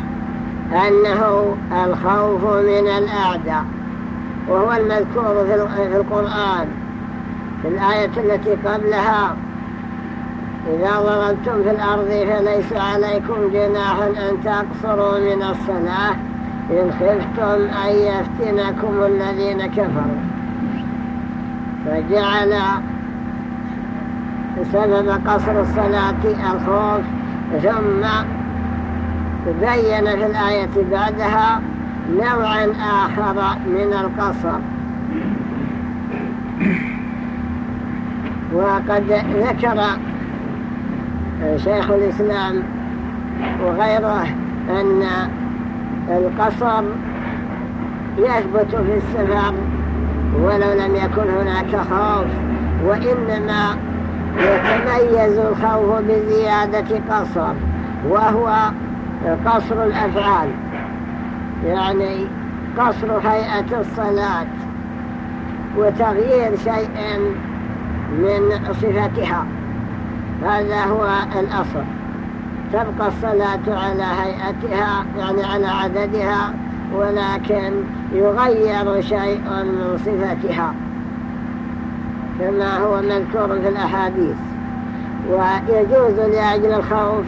أنه الخوف من الأعداء وهو المذكور في القرآن في الآية التي قبلها إذا ضربتم في الأرض فليس عليكم جناح أن تقصروا من الصلاة إن خفتم أن يفتنكم الذين كفروا. فجعل سبب قصر الصلاة الخوف ثم بين في الآية بعدها نوعا آخر من القصر. وقد ذكر شيخ الإسلام وغيره أن القصر يثبت في السفر ولو لم يكن هناك خوف وإنما يتميز الخوف بزيادة قصر وهو قصر الأفعال. يعني قصر هيئة الصلاة وتغيير شيء من صفتها. هذا هو الأصل. تبقى الصلاة على هيئتها يعني على عددها ولكن يغير شيء من صفتها. كما هو مذكور في الأحاديث. ويجوز لأجل الخوف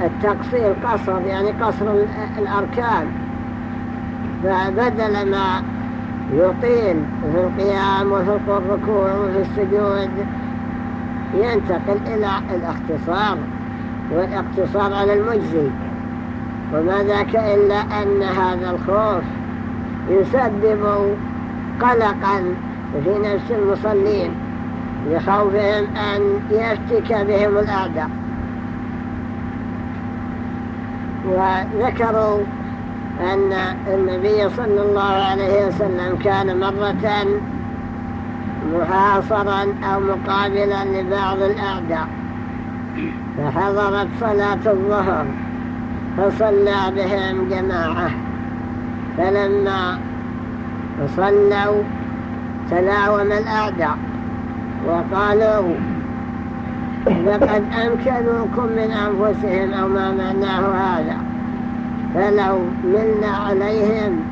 التقصير قصر يعني قصر الأركان. فبدل ما يطيل في القيام وفي الركوع وفي السجود ينتقل إلى الاختصار والاقتصار على المجزي. وما ذاك إلا أن هذا الخوف يسبب قلقا في نفس المصلين لخوفهم أن يفتك بهم الأعداء. وذكروا أن النبي صلى الله عليه وسلم كان مرة محاصرا أو مقابلا لبعض الأعداء. فحضرت صلاة الظهر فصلى بهم جماعة. فلما صلوا تلاوم الأعداء وقالوا لقد أمكنوكم من أنفسهم أو ما معناه هذا. فلو ملنا عليهم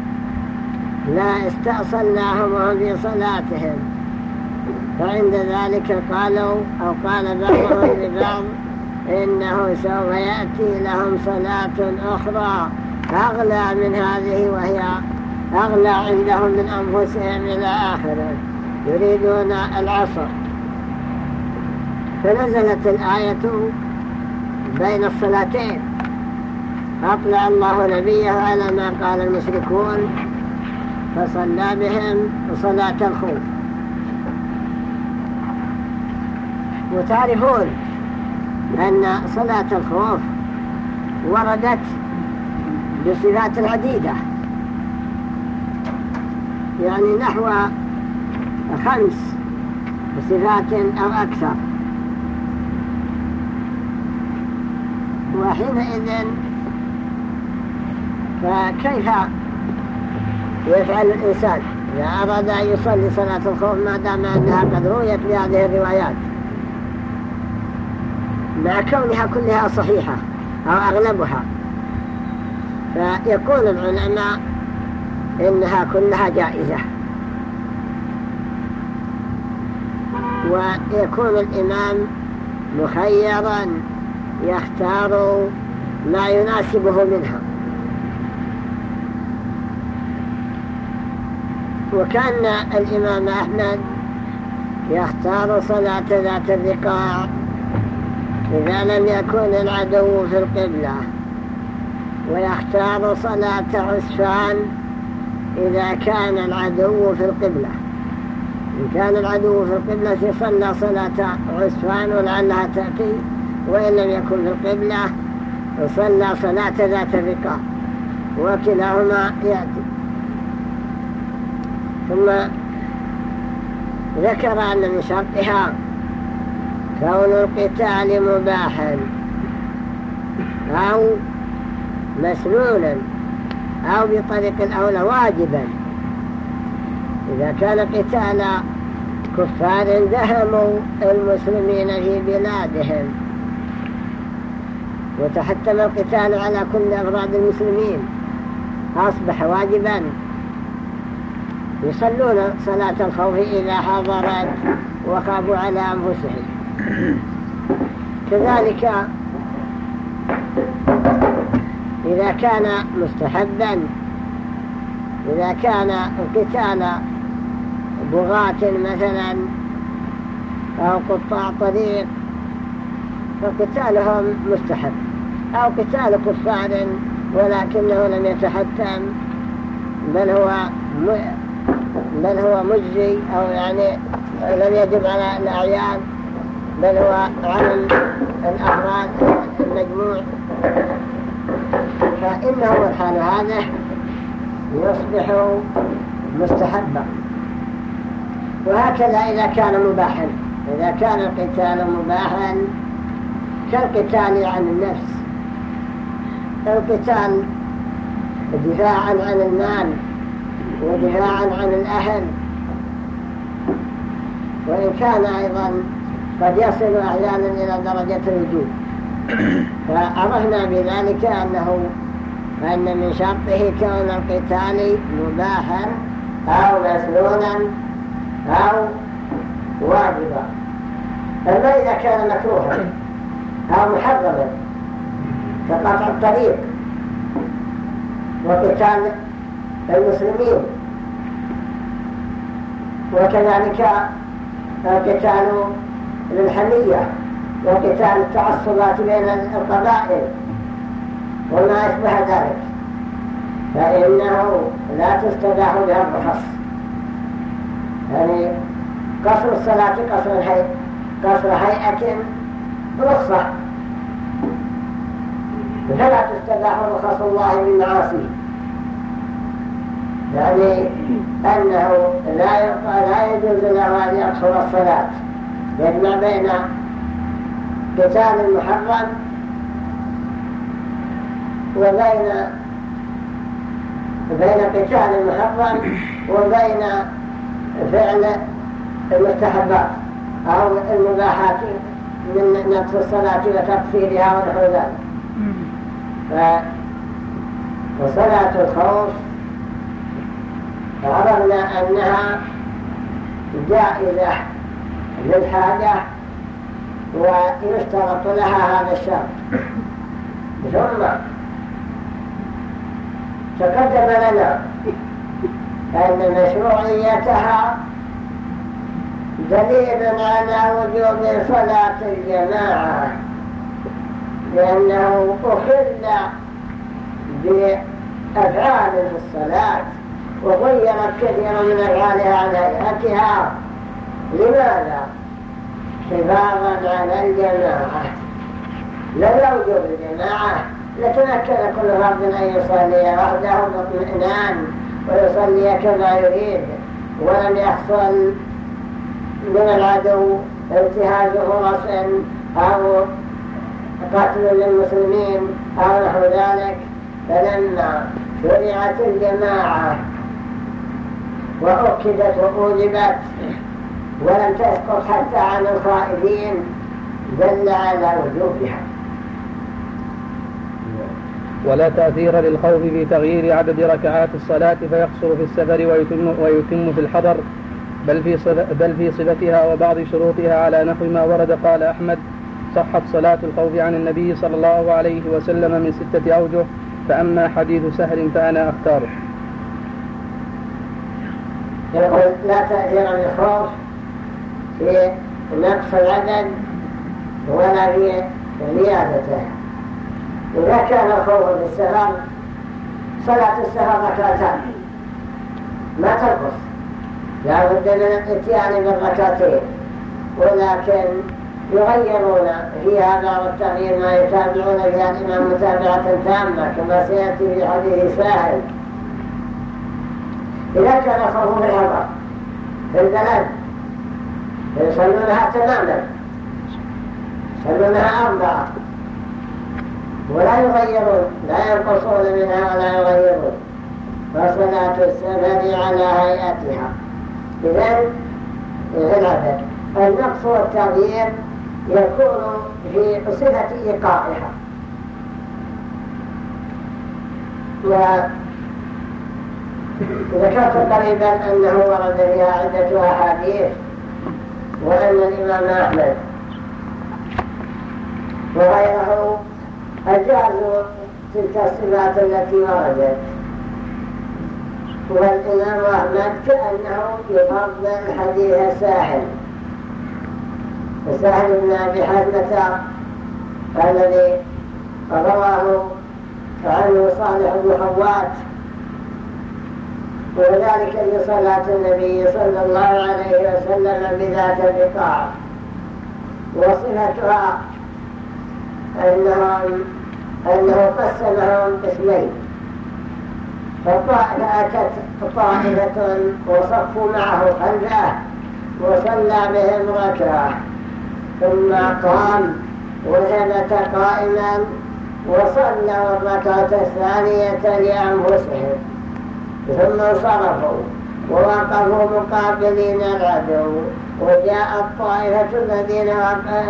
لا استأصلناهم وهم في صلاتهم. فعند ذلك قالوا أو قال بعضهم لبعض إنه سوف يأتي لهم صلاة أخرى أغلى من هذه وهي أغلى عندهم من أنفسهم إلى آخره. يريدون العصر. فنزلت الآية بين الصلاتين. أطلع الله نبيه على ما قال المشركون فصلى بهم صلاة الخوف. وتعرفون أن صلاة الخوف وردت بصفات عديدة. يعني نحو خمس صفات أو أكثر. وحينئذ فكيف يفعل الإنسان؟ إذا أراد أن يصلي صلاة الخوف ما دام أنها قد رويت بهذه الروايات. مع كونها كلها صحيحة أو أغلبها فيقول العلماء إنها كلها جائزة. ويكون الإمام مخيرا. يختار ما يناسبه منها. وكان الإمام أحمد يختار صلاة ذات الرقاع إذا لم يكن العدو في القبلة ويختار صلاة عسفان إذا كان العدو في القبلة. إن كان العدو في القبلة صلى صلاة عسفان ولعلها تأتي. وإن لم يكن في القبلة صلى صلاة ذات الرقاع وكلاهما يأتي. ثم ذكر أن من شرطها كون القتال مباحا أو مسنونا أو بطريق الأولى واجبا. إذا كان قتال كفار دهموا المسلمين في بلادهم وتحتم القتال على كل أفراد المسلمين. أصبح واجبا. يصلون صلاة الخوف إذا حضرت وخافوا على أنفسهم. كذلك إذا كان مستحبا إذا كان القتال بغاة مثلا أو قطاع طريق فقتالهم مستحب. أو قتال كفار ولكنه لم يتحتم بل هو بل هو مجزي أو يعني لم يجب على الأعيان بل هو على الأفراد المجموع. فإنه الحال هذا يصبح مستحبا. وهكذا إذا كان مباحا. إذا كان القتال مباحا كالقتال عن النفس. القتال دفاعا عن المال ودفاعا عن الأهل. وإن كان أيضا قد يصل أحيانا إلى درجة الوجود. فعرفنا بذلك أنه أن من شرطه كون القتال مباحا أو مسنونا أو واجبا. أما إذا كان مكروها أو محرما. كقطع الطريق. وقتال المسلمين. وكذلك القتال للحمية. وقتال التعصبات بين القبائل. وما أشبه ذلك. فإنه لا تستباح بها الرخص. يعني قصر الصلاة قصر الهيئة قصر هيئة رخصة. فلا تستباح رخص الله بالمعاصي. يعني أنه لا لا يجوز له أن يقصر الصلاة. يجمع بين قتال المحرم وبين بين قتال المحرم وبين فعل المستحبات أو المباحات من نقص الصلاة وتقصيرها ونحو ذلك. فصلاة الخوف عرفنا أنها جائزة للحاجة ويشترط لها هذا الشرط. ثم تقدم لنا أن مشروعيتها دليل على وجوب صلاة الجماعة. لأنه أخل بأفعال في الصلاة وغيرت كثيرا من أفعالها عن هيئتها لماذا؟ حفاظا على الجماعة. لولا وجود الجماعة لتمكن كل فرد أن يصلي وحده باطمئنان ويصلي كما يريد. ولم يحصل من العدو انتهاز فرص أو قتل للمسلمين أو نحو ذلك. فلما شرعت الجماعة وأكدت وأوجبت ولم تسقط حتى عن الخائفين دل على وجوبها. ولا تأثير للخوف في تغيير عدد ركعات الصلاة فيقصر في السفر ويتم, ويتم في الحضر بل في, بل في صفتها وبعض شروطها على نحو ما ورد قال أحمد. صحت صلاة الخوف عن النبي صلى الله عليه وسلم من ستة أوجه فأما حديث سهل فأنا أختاره. يقول لا تأثير للخوف في نقص العدد ولا في زيادته. إذا كان الخوف السفر صلاة السفر ركعتان. ما تنقص لا بد من الاتيان بالركعتين ولكن يغيرون في هذا والتغيير ما يتابعون في الإمام متابعة تامة كما سيأتي في حديث ساهل إذا كان خوف الحضر في البلد يصلونها تماما يصلونها أربعة. ولا يغيرون لا ينقصون منها ولا يغيرون. فصلاة السفر على هيئتها. إذن في العدد النقص والتغيير يكون في صفة إيقائها وذكرت قريبا أنه ورد فيها عدة أحاديث وأن الإمام أحمد وغيره أجازوا تلك الصفات التي وردت. والإمام أحمد كأنه يفضل حديث ساحل. سهل بن أبي حزمة الذي رواه عنه صالح بن حوات وذلك لصلاة النبي صلى الله عليه وسلم بذات البقاع وصفتها أنهم أنه قسمهم قسمين فأتت طائفة وصفوا معه خلفه وصلى بهم ركعة. ثم قام وثبت قائما وصلى الركعة الثانية لأنفسهم ثم انصرفوا ووقفوا مقابلين العدو. وجاء الطائفة الذين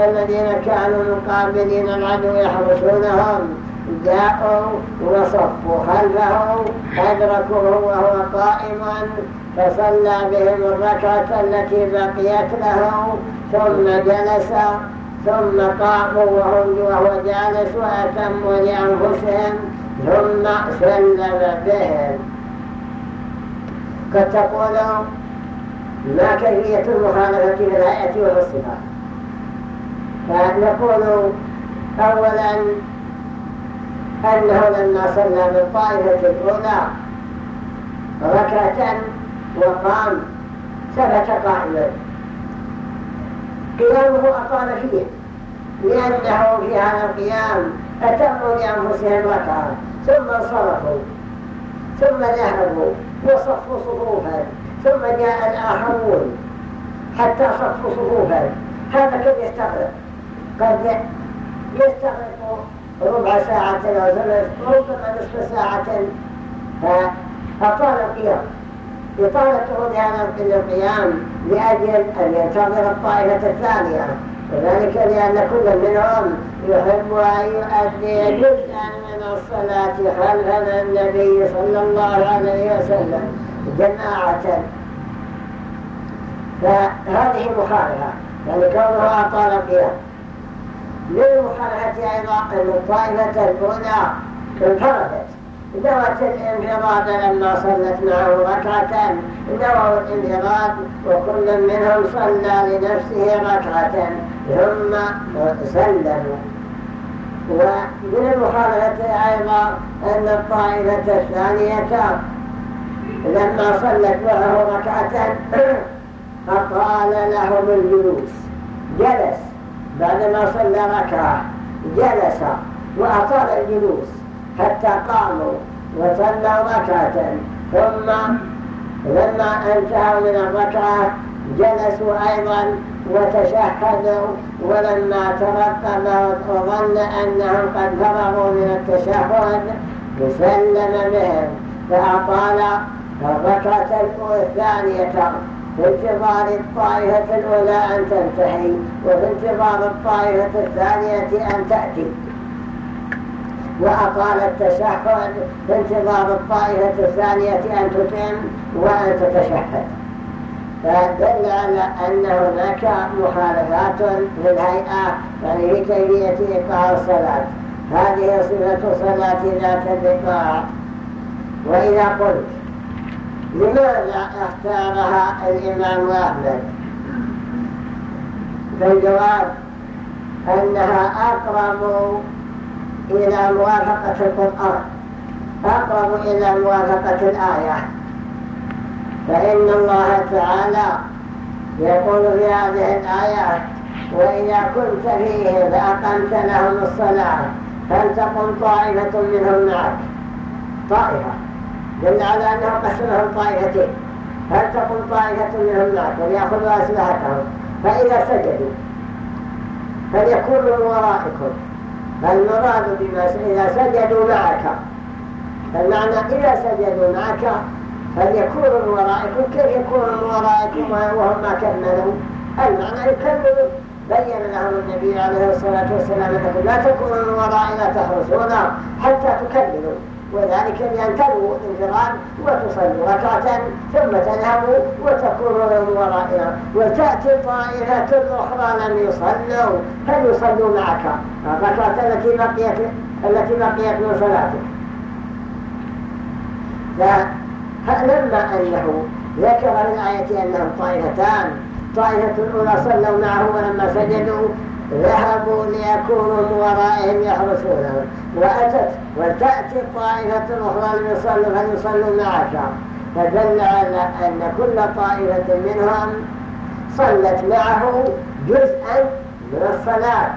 الذين كانوا مقابلين العدو يحرسونهم جاءوا وصفوا خلفه أدركوه وهو قائما فصلى بهم الركعة التي بقيت له ثم جلس ثم قاموا وهم وهو جالس وأتموا لأنفسهم ثم سلم بهم. قد تقول ما كيفية المخالفة في الهيئة والصفات؟ فنقول أولا أنه لما صلى بالطائفة الأولى ركعة وقام ثبت قائما. قيامه أطال فيه لأنه في هذا القيام أتموا لأنفسهم ركعة ثم انصرفوا ثم ذهبوا وصفوا صفوفا. ثم جاء الآخرون حتى صفوا صفوفا. هذا قد يستغرق قد يستغرق ربع ساعة أو ثلث ربما نصف ساعة. فأطال القيام إطالته لهذا القيام لأجل أن ينتظر الطائفة الثانية. وذلك لأن كل منهم يحب أن يؤدي جزءا من الصلاة خلف النبي صلى الله عليه وسلم جماعة. فهذه مخالفة. يعني كونها أطال القيام للمخالفة أيضا أن الطائفة الأولى انفردت. نوت الانفراد لما صلت معه ركعة. نووا الانفراد وكل منهم صلى لنفسه ركعة. ثم سلموا. ومن المخالفة أيضا أن الطائفة الثانية لما صلت معه ركعة أطال لهم الجلوس. جلس. بعدما صلى ركعة جلس وأطال الجلوس حتى قاموا وصلوا ركعة. ثم لما انتهوا من الركعة جلسوا أيضا وتشهدوا ولما ترقب وظن أنهم قد فرغوا من التشهد سلم بهم فأطال الركعة الثانية. في انتظار الطائفة الأولى أن تنتهي وفي انتظار الطائفة الثانية أن تأتي. وأطال التشهد في انتظار الطائفة الثانية أن تتم وأن تتشهد. فدل على أن هناك مخالفات في الهيئة يعني في كيفية إيقاع الصلاة. هذه صفة صلاة ذات الإيقاع وإذا قلت لماذا اختارها الإمام أحمد. فالجواب أنها أقرب إلى موافقة القرآن. أقرب إلى موافقة الآية. فإن الله تعالى يقول في هذه الآية وإذا كنت فيهم فأقمت لهم الصلاة هل تقوم طائفة منهم معك. طائفة. دل على أنه قسمهم طائفتين. هل تقوم طائفة منهم؟ معك وليأخذوا أسلحتهم. فإذا سجدوا فليكونوا من ورائكم. المراد بما إذا سجدوا معك. المعنى إذا سجدوا معك فليكونوا من ورائكم. كيف يكونوا من ورائكم وهم ما كملوا؟ المعنى يكملوا. بين لهم النبي عليه الصلاة والسلام أنكم لا تكونوا من وراء لا تحرسون حتى تكملوا وذلك بأن تنووا انفراد وتصلوا ركعة ثم تذهبوا وتكونوا من ورائنا وتأتي طائفة أخرى لم يصلوا. هل يصلوا معك؟ الركعة التي بقيت التي بقيت من صلاتك. فلما أنه ذكر في الآية أنهم طائفتان. طائفة الأولى صلوا معه ولما سجدوا ذهبوا ليكونوا من ورائهم يحرسونه وأتت وتأتي طائفة أخرى ليصلوا فليصلوا معك. فدل على أن كل طائفة منهم صلت معه جزءا من الصلاة.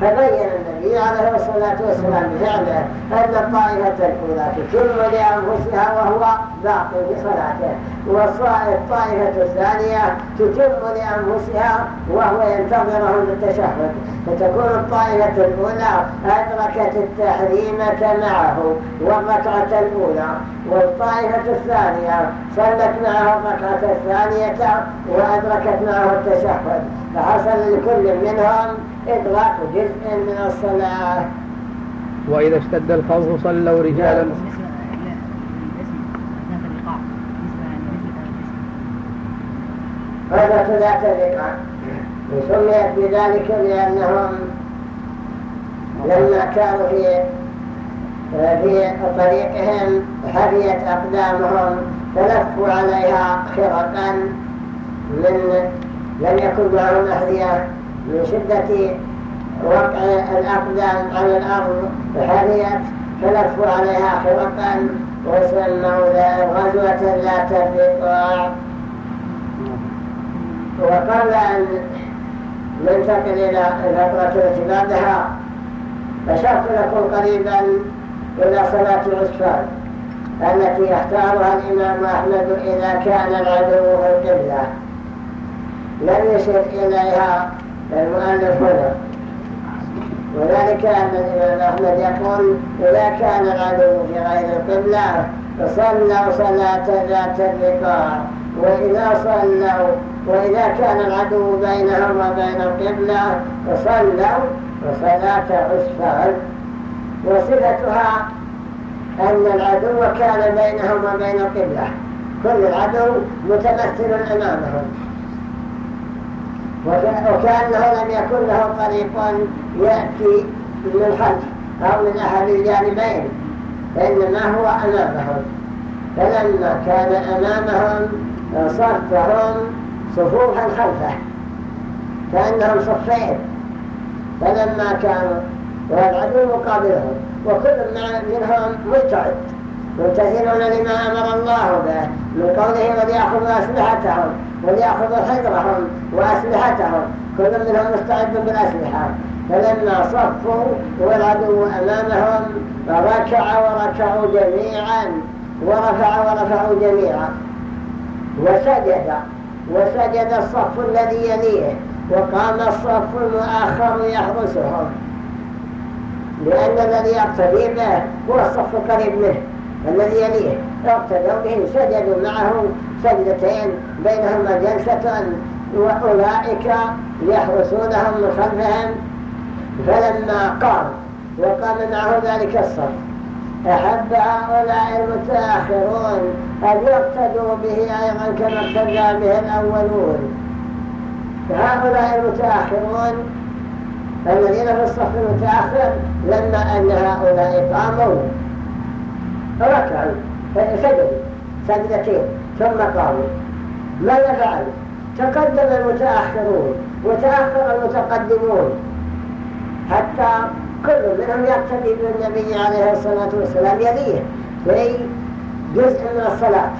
فبين النبي عليه الصلاة والسلام بفعله أن الطائفة الأولى تتم لأنفسها وهو باقي في صلاته والطائفة الثانية تتم لأنفسها وهو ينتظرهم بالتشهد فتكون الطائفة الأولى أدركت التحريمة معه والركعة الأولى والطائفة الثانية صلت معه الركعة الثانية وأدركت معه التشهد. فحصل لكل منهم إدراك جزء من الصلاة. وإذا اشتد الخوف صلوا رجالا. هذا ذات الرقاع. وسميت بذلك لأنهم لما كانوا في في طريقهم حفيت أقدامهم فلفوا عليها خرقا من لم يكن معهم أحذية من شدة وقع الأقدام على الأرض حريت فلفوا عليها خرقا وسموا غزوة ذات الرقاع وقبل أن ننتقل إلى الفترة التي بعدها أشرت لكم قريبا إلى صلاة العصفان التي يختارها الإمام أحمد إذا كان العدو في القبلة لم يشر إليها المؤلف هنا وذلك أن الإمام أحمد يقول إذا كان العدو في غير القبلة فصلوا صلاة ذات الرقاع. وإذا صلوا وإذا كان العدو بينهم وبين القبلة فصلوا صلاة عسفان وصفتها أن العدو كان بينهم وبين القبلة. كل العدو متمثل أمامهم. وكأنه لم يكن له طريق يأتي من الخلف أو من أحد الجانبين فإنما هو أمامهم. فلما كان أمامهم صفهم صفوفا خلفه كأنهم صفين. فلما كانوا والعدو مقابلهم وكل منهم مستعد ممتثلون لما أمر الله به. من قوله وليأخذوا أسلحتهم وليأخذوا حذرهم وأسلحتهم كل منهم مستعد بالأسلحة. فلما صفوا والعدو أمامهم ركع وركعوا جميعا ورفع ورفعوا جميعا. وسجد وسجد الصف الذي يليه وقام الصف المؤخر يحرسهم. لأن الذي يقتدي به هو الصف القريب منه الذي يليه. اقتدوا به سجدوا معه سجدتين بينهما جلسة وأولئك يحرسونهم من خلفهم. فلما قام وقام معه ذلك الصف أحب هؤلاء المتأخرون أن يقتدوا به أيضا كما اقتدى به الأولون. هؤلاء المتأخرون الذين في الصف المتأخر لما أن هؤلاء قاموا. ركعوا. سجدوا سجدتين ثم قاموا ماذا فعلوا تقدم المتأخرون وتأخر المتقدمون. حتى كل منهم يقتدي بالنبي عليه الصلاة والسلام يليه في جزء من الصلاة.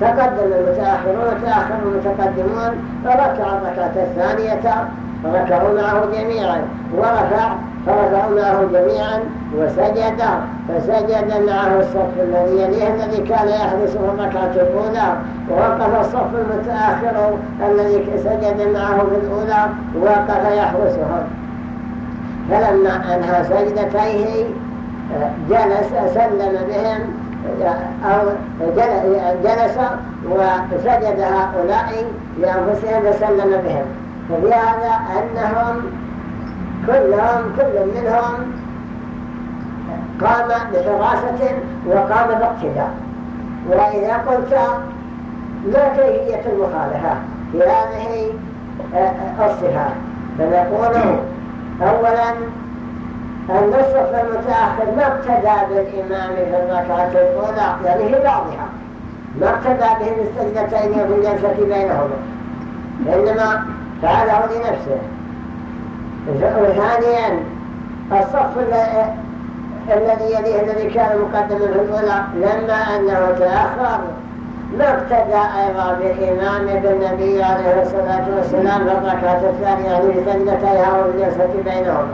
تقدم المتأخرون وتأخر المتقدمون فركع الركعة الثانية فركعوا معه جميعا. ورفع فركعوا معه جميعا وسجد. فسجد معه الصف الذي يليه الذي كان يحدثه الركعة الأولى ووقف الصف المتأخر الذي سجد معه في الأولى وقف يحرسهم فلما أنهى سجدتيه جلس سلم بهم أو جلس وسجد هؤلاء لأنفسهم فسلم بهم. ففي هذا أنهم كلهم كل منهم قام بحراسة وقام باقتداء. وإذا قلت ما كيفية المخالفة في هذه الصفات فنقول أولا النصف المتأخر ما اقتدى بالإمام في الركعة الأولى يعني في بعضها. ما اقتدى به بالسجدتين وفي الجلسة بينهما. إنما فعله لنفسه وثانيا الصف الذي يليه الذي كان مقدما في الأولى لما أنه تأخر. ما اقتدى أيضا بالإمام بالنبي عليه الصلاة والسلام الركعة الثانية بسجدتيها والجلسة بينهما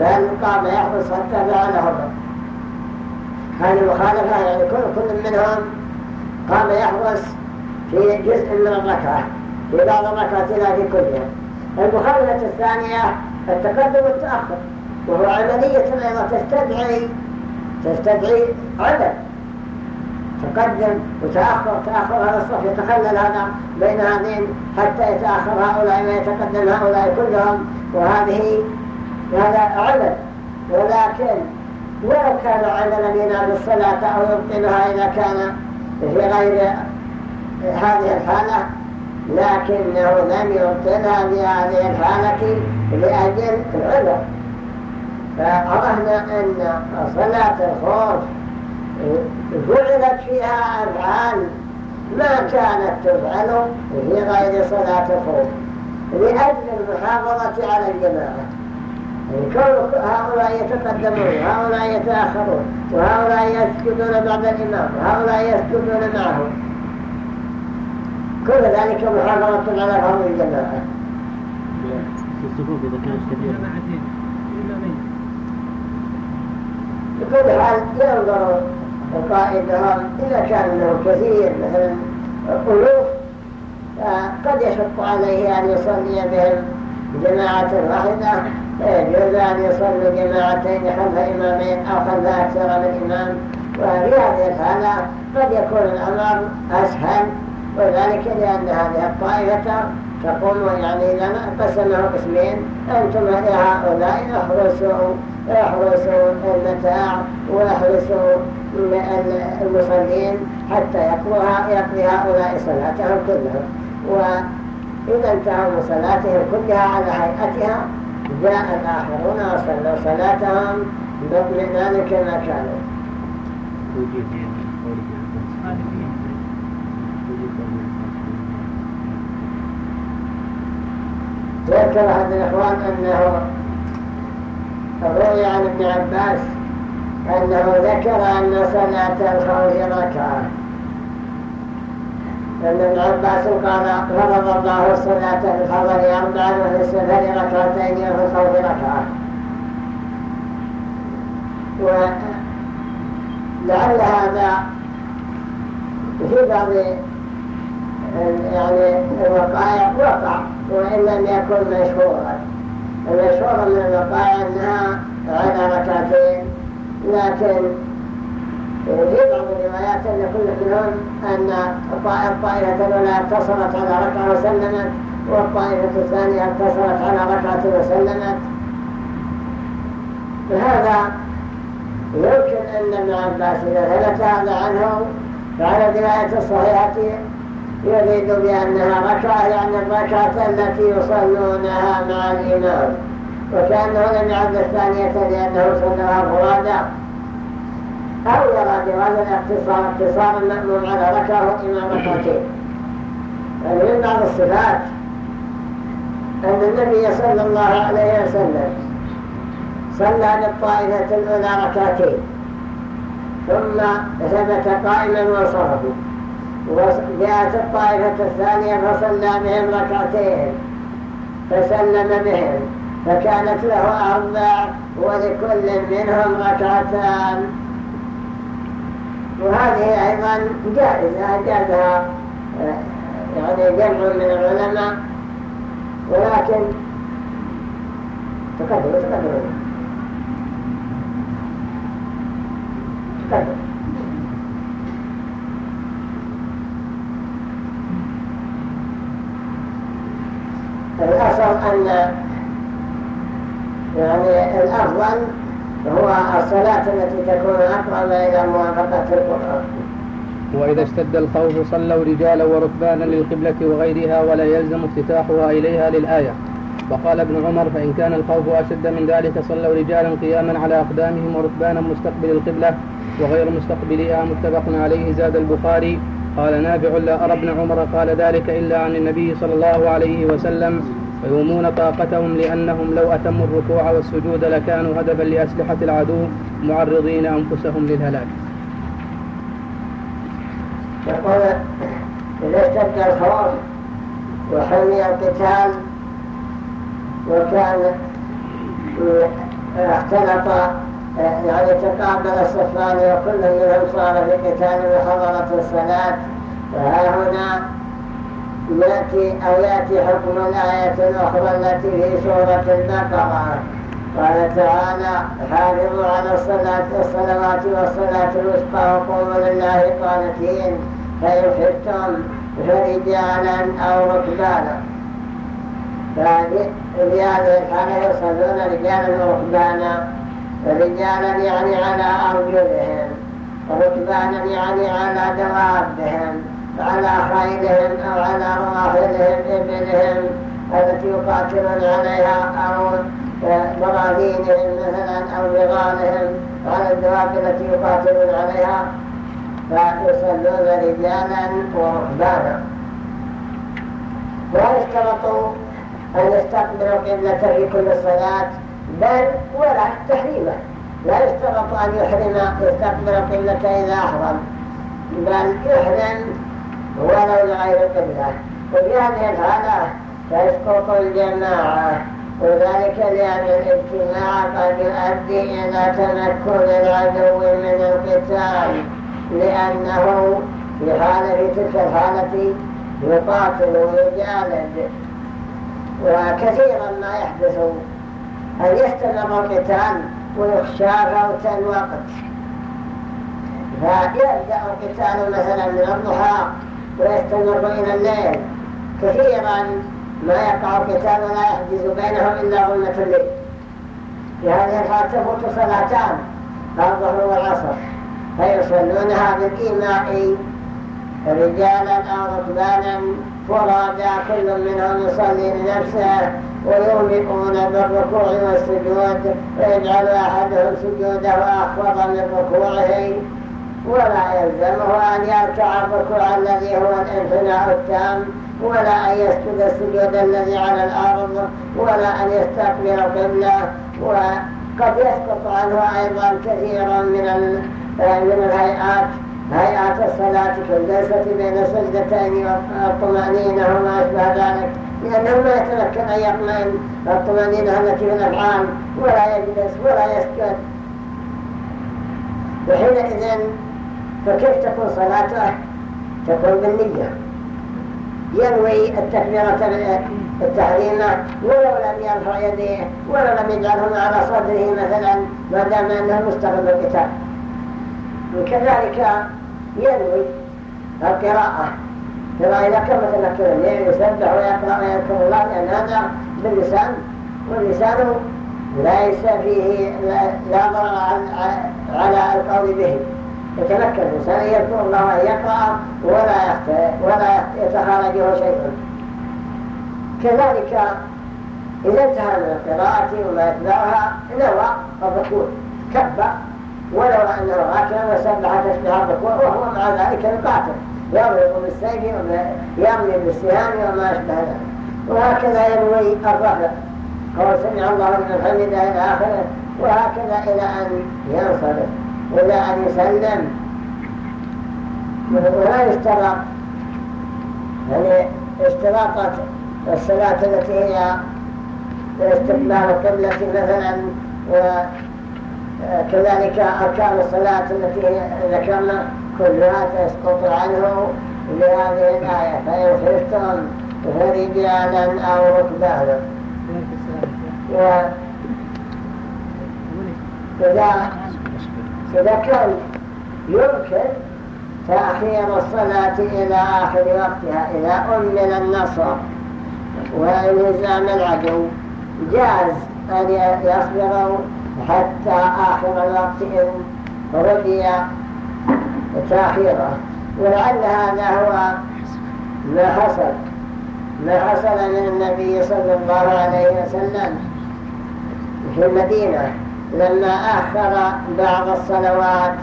بل قام يحرص حتى فعلهما هذه مخالفة يعني كل كل منهم قام يحرص في جزء من الركعة. الركعات لا في كلها. المخالفة الثانية التقدم والتأخر وهو عملية أيضا تستدعي تستدعي عدد تقدم وتأخر تأخر هذا الصف يتخلل هذا بين هذين حتى يتأخر هؤلاء ويتقدم هؤلاء كلهم وهذه هذا عمل. ولكن ولو كان عملا ينال الصلاة أو يبطلها إذا كان في غير هذه الحالة لكنه لم يبطلها في هذه الحالة لأجل العذر. فعرفنا أن صلاة الخوف فعلت فيها أفعال ما كانت تفعل في غير صلاة الخوف لأجل المحافظة على الجماعة. هؤلاء يتقدمون وهؤلاء يتأخرون وهؤلاء يسجدون بعد الإمام وهؤلاء يسجدون معه كل ذلك محافظة على فرض الجماعة الصفوف إذا كانت كثيرة بكل حال ينظر قائدهم إذا كان له كثير مثلا ألوف قد يشق عليه أن يصلي بهم جماعة واحدة فيجوز أن يصلي جماعتين خلف إمامين أو خلف أكثر من إمام. وفي هذه الحالة قد يكون الأمر أسهل وذلك لأن هذه الطائفة تقوم يعني لنا قسمه قسمين أنتم هؤلاء احرسوا احرسوا المتاع واحرسوا المصلين حتى يقضي هؤلاء صلاتهم كلهم. وإذا انتهوا من صلاتهم كلها على هيئتها جاء الآخرون وصلوا صلاتهم. ذلك ما كانوا. ذكر أحد الإخوان أنه روي عن ابن عباس أنه ذكر أن صلاة الخوف ركعة أن ابن عباس قال فرض الله الصلاة في الحضر أربعا وفي السفر ركعتين وفي الخوف ركعة ولعل هذا في بعض يعني الوقائع وقع وإن لم يكن مشهورا. المشهور من الوقائع أنها على ركعتين لكن في بعض الروايات أن كل منهم أن الطائفة الأولى اقتصرت على ركعة وسلمت والطائفة الثانية اقتصرت على ركعة وسلمت. فهذا يمكن أن ابن عباس إذا ثبت هذا عنه فعلى الرواية الصحيحة يريد بأنها ركعة يعني الركعة التي يصلونها مع الإمام وكأنه لم يعد الثانية لأنه صلىها فرادا أو يرى بهذا الاقتصار اقتصار المأموم على ركعة والإمام ركعتين من بعض الصفات أن النبي صلى الله عليه وسلم صلى للطائفة الأولى ركعتين ثم ثبت قائما وانصرفوا وجاءت الطائفة الثانية فصلى بهم ركعتين. فسلم بهم. فكانت له أربع ولكل منهم ركعتان. وهذه أيضا جائزة جازها يعني جمع من العلماء. ولكن تقدم تقدم. تقدم. الأصل أن يعني الأفضل هو الصلاة التي تكون أقرب إلى موافقة القرآن. وإذا اشتد الخوف صلوا رجالا وركبانا للقبلة وغيرها ولا يلزم افتتاحها إليها للآية. وقال ابن عمر فإن كان الخوف أشد من ذلك صلوا رجالا قياما على أقدامهم وركبانا مستقبل القبلة وغير مستقبلها متفق عليه زاد البخاري. قال نافع لا أرى ابن عمر قال ذلك إلا عن النبي صلى الله عليه وسلم ويومون طاقتهم لأنهم لو أتموا الركوع والسجود لكانوا هدفا لأسلحة العدو معرضين أنفسهم للهلاك. يقول إذا اشتد الخوف وحمي القتال وكان اختلط يعني تقابل الصفان وكل منهم صار في قتال وحضرت الصلاة فها هنا يأتي أو يأتي حكم الآية الأخرى التي في سورة البقرة. قال تعالى حافظوا على الصلاة الصلوات والصلاة الوسطى وقوموا لله قانتين فإن خفتم فرجالا أو ركبانا. ففي هذه الحالة يصلون رجالا وركبانا. رجالا يعني على أرجلهم وركبانا يعني على دوابهم على خيلهم أو على رواحلهم إبلهم التي يقاتلون عليها أو براذينهم مثلا أو بغالهم على الدواب التي يقاتلون عليها فيصلون رجالا ورهبانا ولا اشترطوا أن يستقبلوا قبلة في كل صلاة؟ بل ولا تحريمه. لا يشترط أن يحرم يستقبل قبلة إذا أحرم بل يحرم ولو لغير قبلة. وفي هذه الحالة تسقط الجماعة وذلك لأن الاجتماع قد يؤدي إلى تمكن العدو من القتال لأنه في حالة تلك الحالة يقاتل ويجالد. وكثيرا ما يحدث أن يستمر القتال ويخشى فوت الوقت؟ فيبدأ القتال مثلا من الضحى ويستمر إلى الليل؟ كثيرا ما يقع القتال ولا يحجز بينهم إلا غلة الليل. في هذه الحالة تفوت صلاتان الظهر والعصر. فيصلونها بالإيماء رجالا أو ركبانا. فرادا كل منهم يصلي لنفسه ويومئون بالركوع والسجود. ويجعل أحدهم سجوده أخفض من ركوعه. ولا يلزمه أن يركع الركوع الذي هو الانحناء التام. ولا أن يسجد السجود الذي على الأرض. ولا أن يستقبل قبله. وقد يسقط عنه أيضا كثيرا من من الهيئات. هيئات الصلاة كالجلسة بين سجدتين والطمأنينة وما أشبه ذلك. لأنه ما يتمكن أن يطمئن. الطمأنينة التي في الأفعال ولا يجلس ولا يسكت وحينئذ فكيف تكون صلاته؟ تكون بالنية. ينوي التكبيرة التحريم ولو لم يرفع يديه ولو لم يجعلهما على صدره مثلا ما دام أنه مستقل بالقتال وكذلك ينوي القراءة. كما إذا كان مثلا كذا يسبح ويقرأ ويذكر الله لأن هذا باللسان واللسان ليس فيه لا ضرر على القول به. يتمكن الإنسان يذكر الله وأن يقرأ ولا ولا يتخارجه شيء. كذلك إذا انتهى من القراءة وما يتبعها نوى الركوع كبر ولو أنه راكعا وسبح تسبيح الركوع وهو مع ذلك يقاتل يضرب بالسيف يرمي بالسهام وما أشبه ذلك. وهكذا ينوي الرفع قول سمع الله من حمده إلى آخره وهكذا إلى أن ينصرف. إلى أن يسلم. ولا يشترط يعني اشتراط الصلاة التي هي استقبال القبلة مثلا وكذلك أركان الصلاة التي ذكرنا كلها تسقط عنه لهذه الآية فإن خفتم فرجالا أو ركبانا إذا إذا كان يمكن تأخير الصلاة إلى آخر وقتها إذا أمن النصر. وإنهزام العدو جاز أن يصبروا حتى آخر الوقت إن رضي تأخيره ولعل هذا هو ما حصل ما حصل من النبي صلى الله عليه وسلم في المدينة لما أخر بعض الصلوات.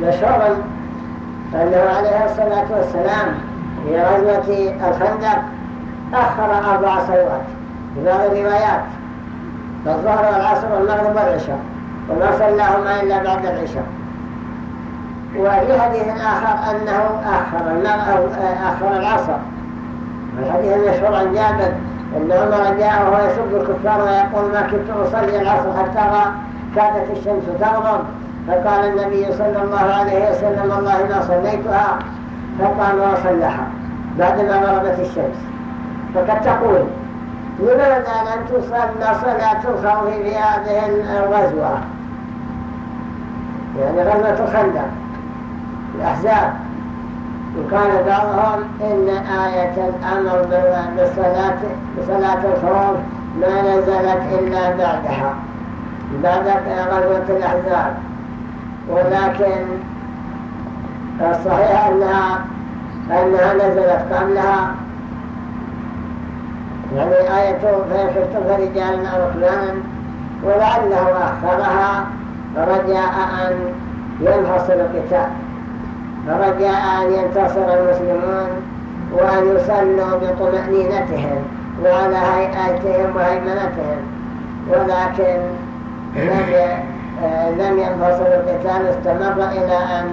مشهورا أنه عليه الصلاة والسلام في غزوة الخندق أخر أربع صلوات. في بعض الروايات الظهر والعصر والمغرب والعشاء وما صلاهما إلا بعد العشاء. وفي حديث آخر أنه أخر أخر العصر. الحديث المشهور عن جابر أن عمر جاء وهو يسب الكفار ويقول ما كنت أصلي العصر حتى كادت الشمس تغرب. فقال النبي صلى الله عليه وسلم والله ما صليتها. فقال وصلها بعدما غربت الشمس. فقد تقول لماذا لم تصلى صلاة الخوف في هذه الغزوة يعني غزوة الخندق الأحزاب وقال بعضهم إن آية الأمر بالصلاة, بصلاة الخوف ما نزلت إلا بعدها بعد غزوة الأحزاب ولكن الصحيح أنها, أنها نزلت قبلها فإن خفتم فرجالا أو ركبانا ولعله أخرها رجاء أن ينفصل القتال. رجاء أن ينتصر المسلمون وأن يصلوا بطمأنينتهم وعلى هيئاتهم وهيمنتهم. ولكن لم لم ينفصل القتال استمر إلى أن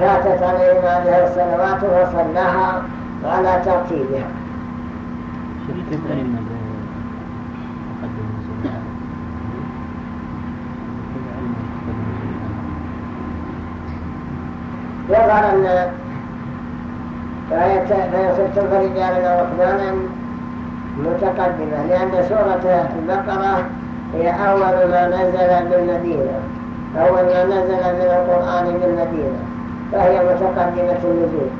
فاتت عليهم هذه الصلوات وصلاها على ترتيبها. يظهر أن فإن خفتم فرجالا وركبانا متقدمة لأن سورة البقرة هي أول ما نزل بالمدينة. أول ما نزل من القرآن بالمدينة. فهي متقدمة النزول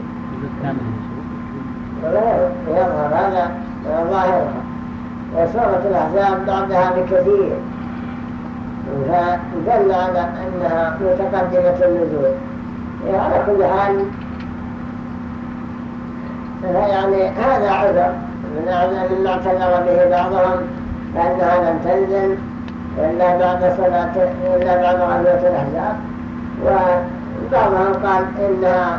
يظهر هذا ظاهرها وسورة الأحزاب بعدها بكثير. فدل على أنها متقدمة النزول على كل حال يعني هذا عذر. من مما اعتذر به بعضهم فأنها لم تنزل إلا بعد صلاة إلا بعد غزوة الأحزاب. وبعضهم قال إنها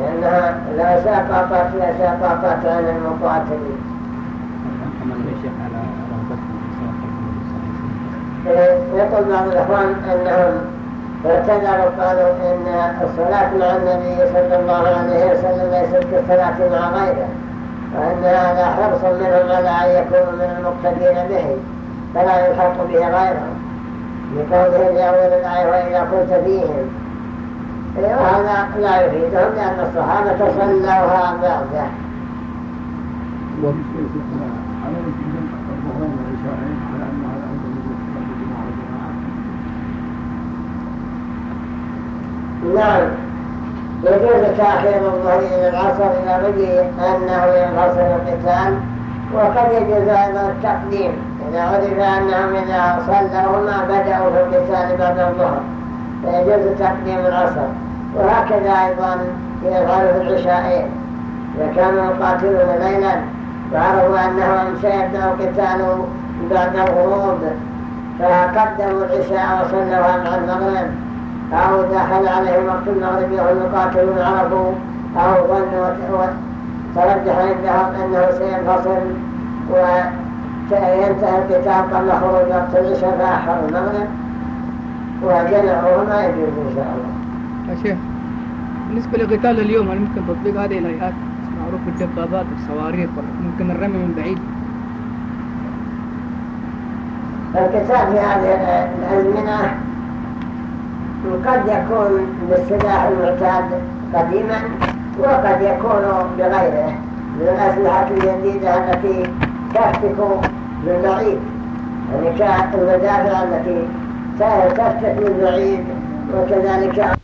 لأنها لا ساقطت لا ساقطت عن المقاتلين. يقول بعض الأخوان أنهم اعتذروا قالوا إن الصلاة مع النبي صلى الله عليه وسلم ليست كالصلاة مع غيره وأن هذا حرص منهم على أن يكونوا من المقتدين به فلا يلحق به غيرهم لقوله في أول الآية وإذا كنت فيهم. وهذا لا يفيدهم لأن الصحابة صلوها بعده نعم. يجوز تأخير الظهر إلى العصر إذا بقي أنه ينفصل القتال. وقد يجوز أيضا التقديم. إذا عرف أنهم إذا صلوا بدأوا في القتال بعد الظهر. فيجوز تقديم العصر وهكذا أيضا يفعل في العشاء. إذا كانوا يقاتلون ليلا وعرفوا أنهم سيبدأ القتال بعد الغروب فقدموا العشاء وصلوا مع المغرب. أو دخل عليهم وقت المغرب وهم يقاتلون عرفوا أو ظنوا ترجح عندهم أنه سينفصل وينتهي القتال قبل خروج وقت العشاء فأحروا المغرب. وجمعوا ما يجوز إن شاء الله يا شيخ بالنسبة لقتال اليوم هل ممكن تطبيق هذه الهيئات؟ معروف بالدبابات والصواريخ ممكن الرمي من بعيد. القتال في هذه الأزمنة قد يكون بالسلاح المعتاد قديما وقد يكون بغيره من الأسلحة الجديدة التي تفتك من بعيد. يعني كالمدافع التي تفتك من بعيد وكذلك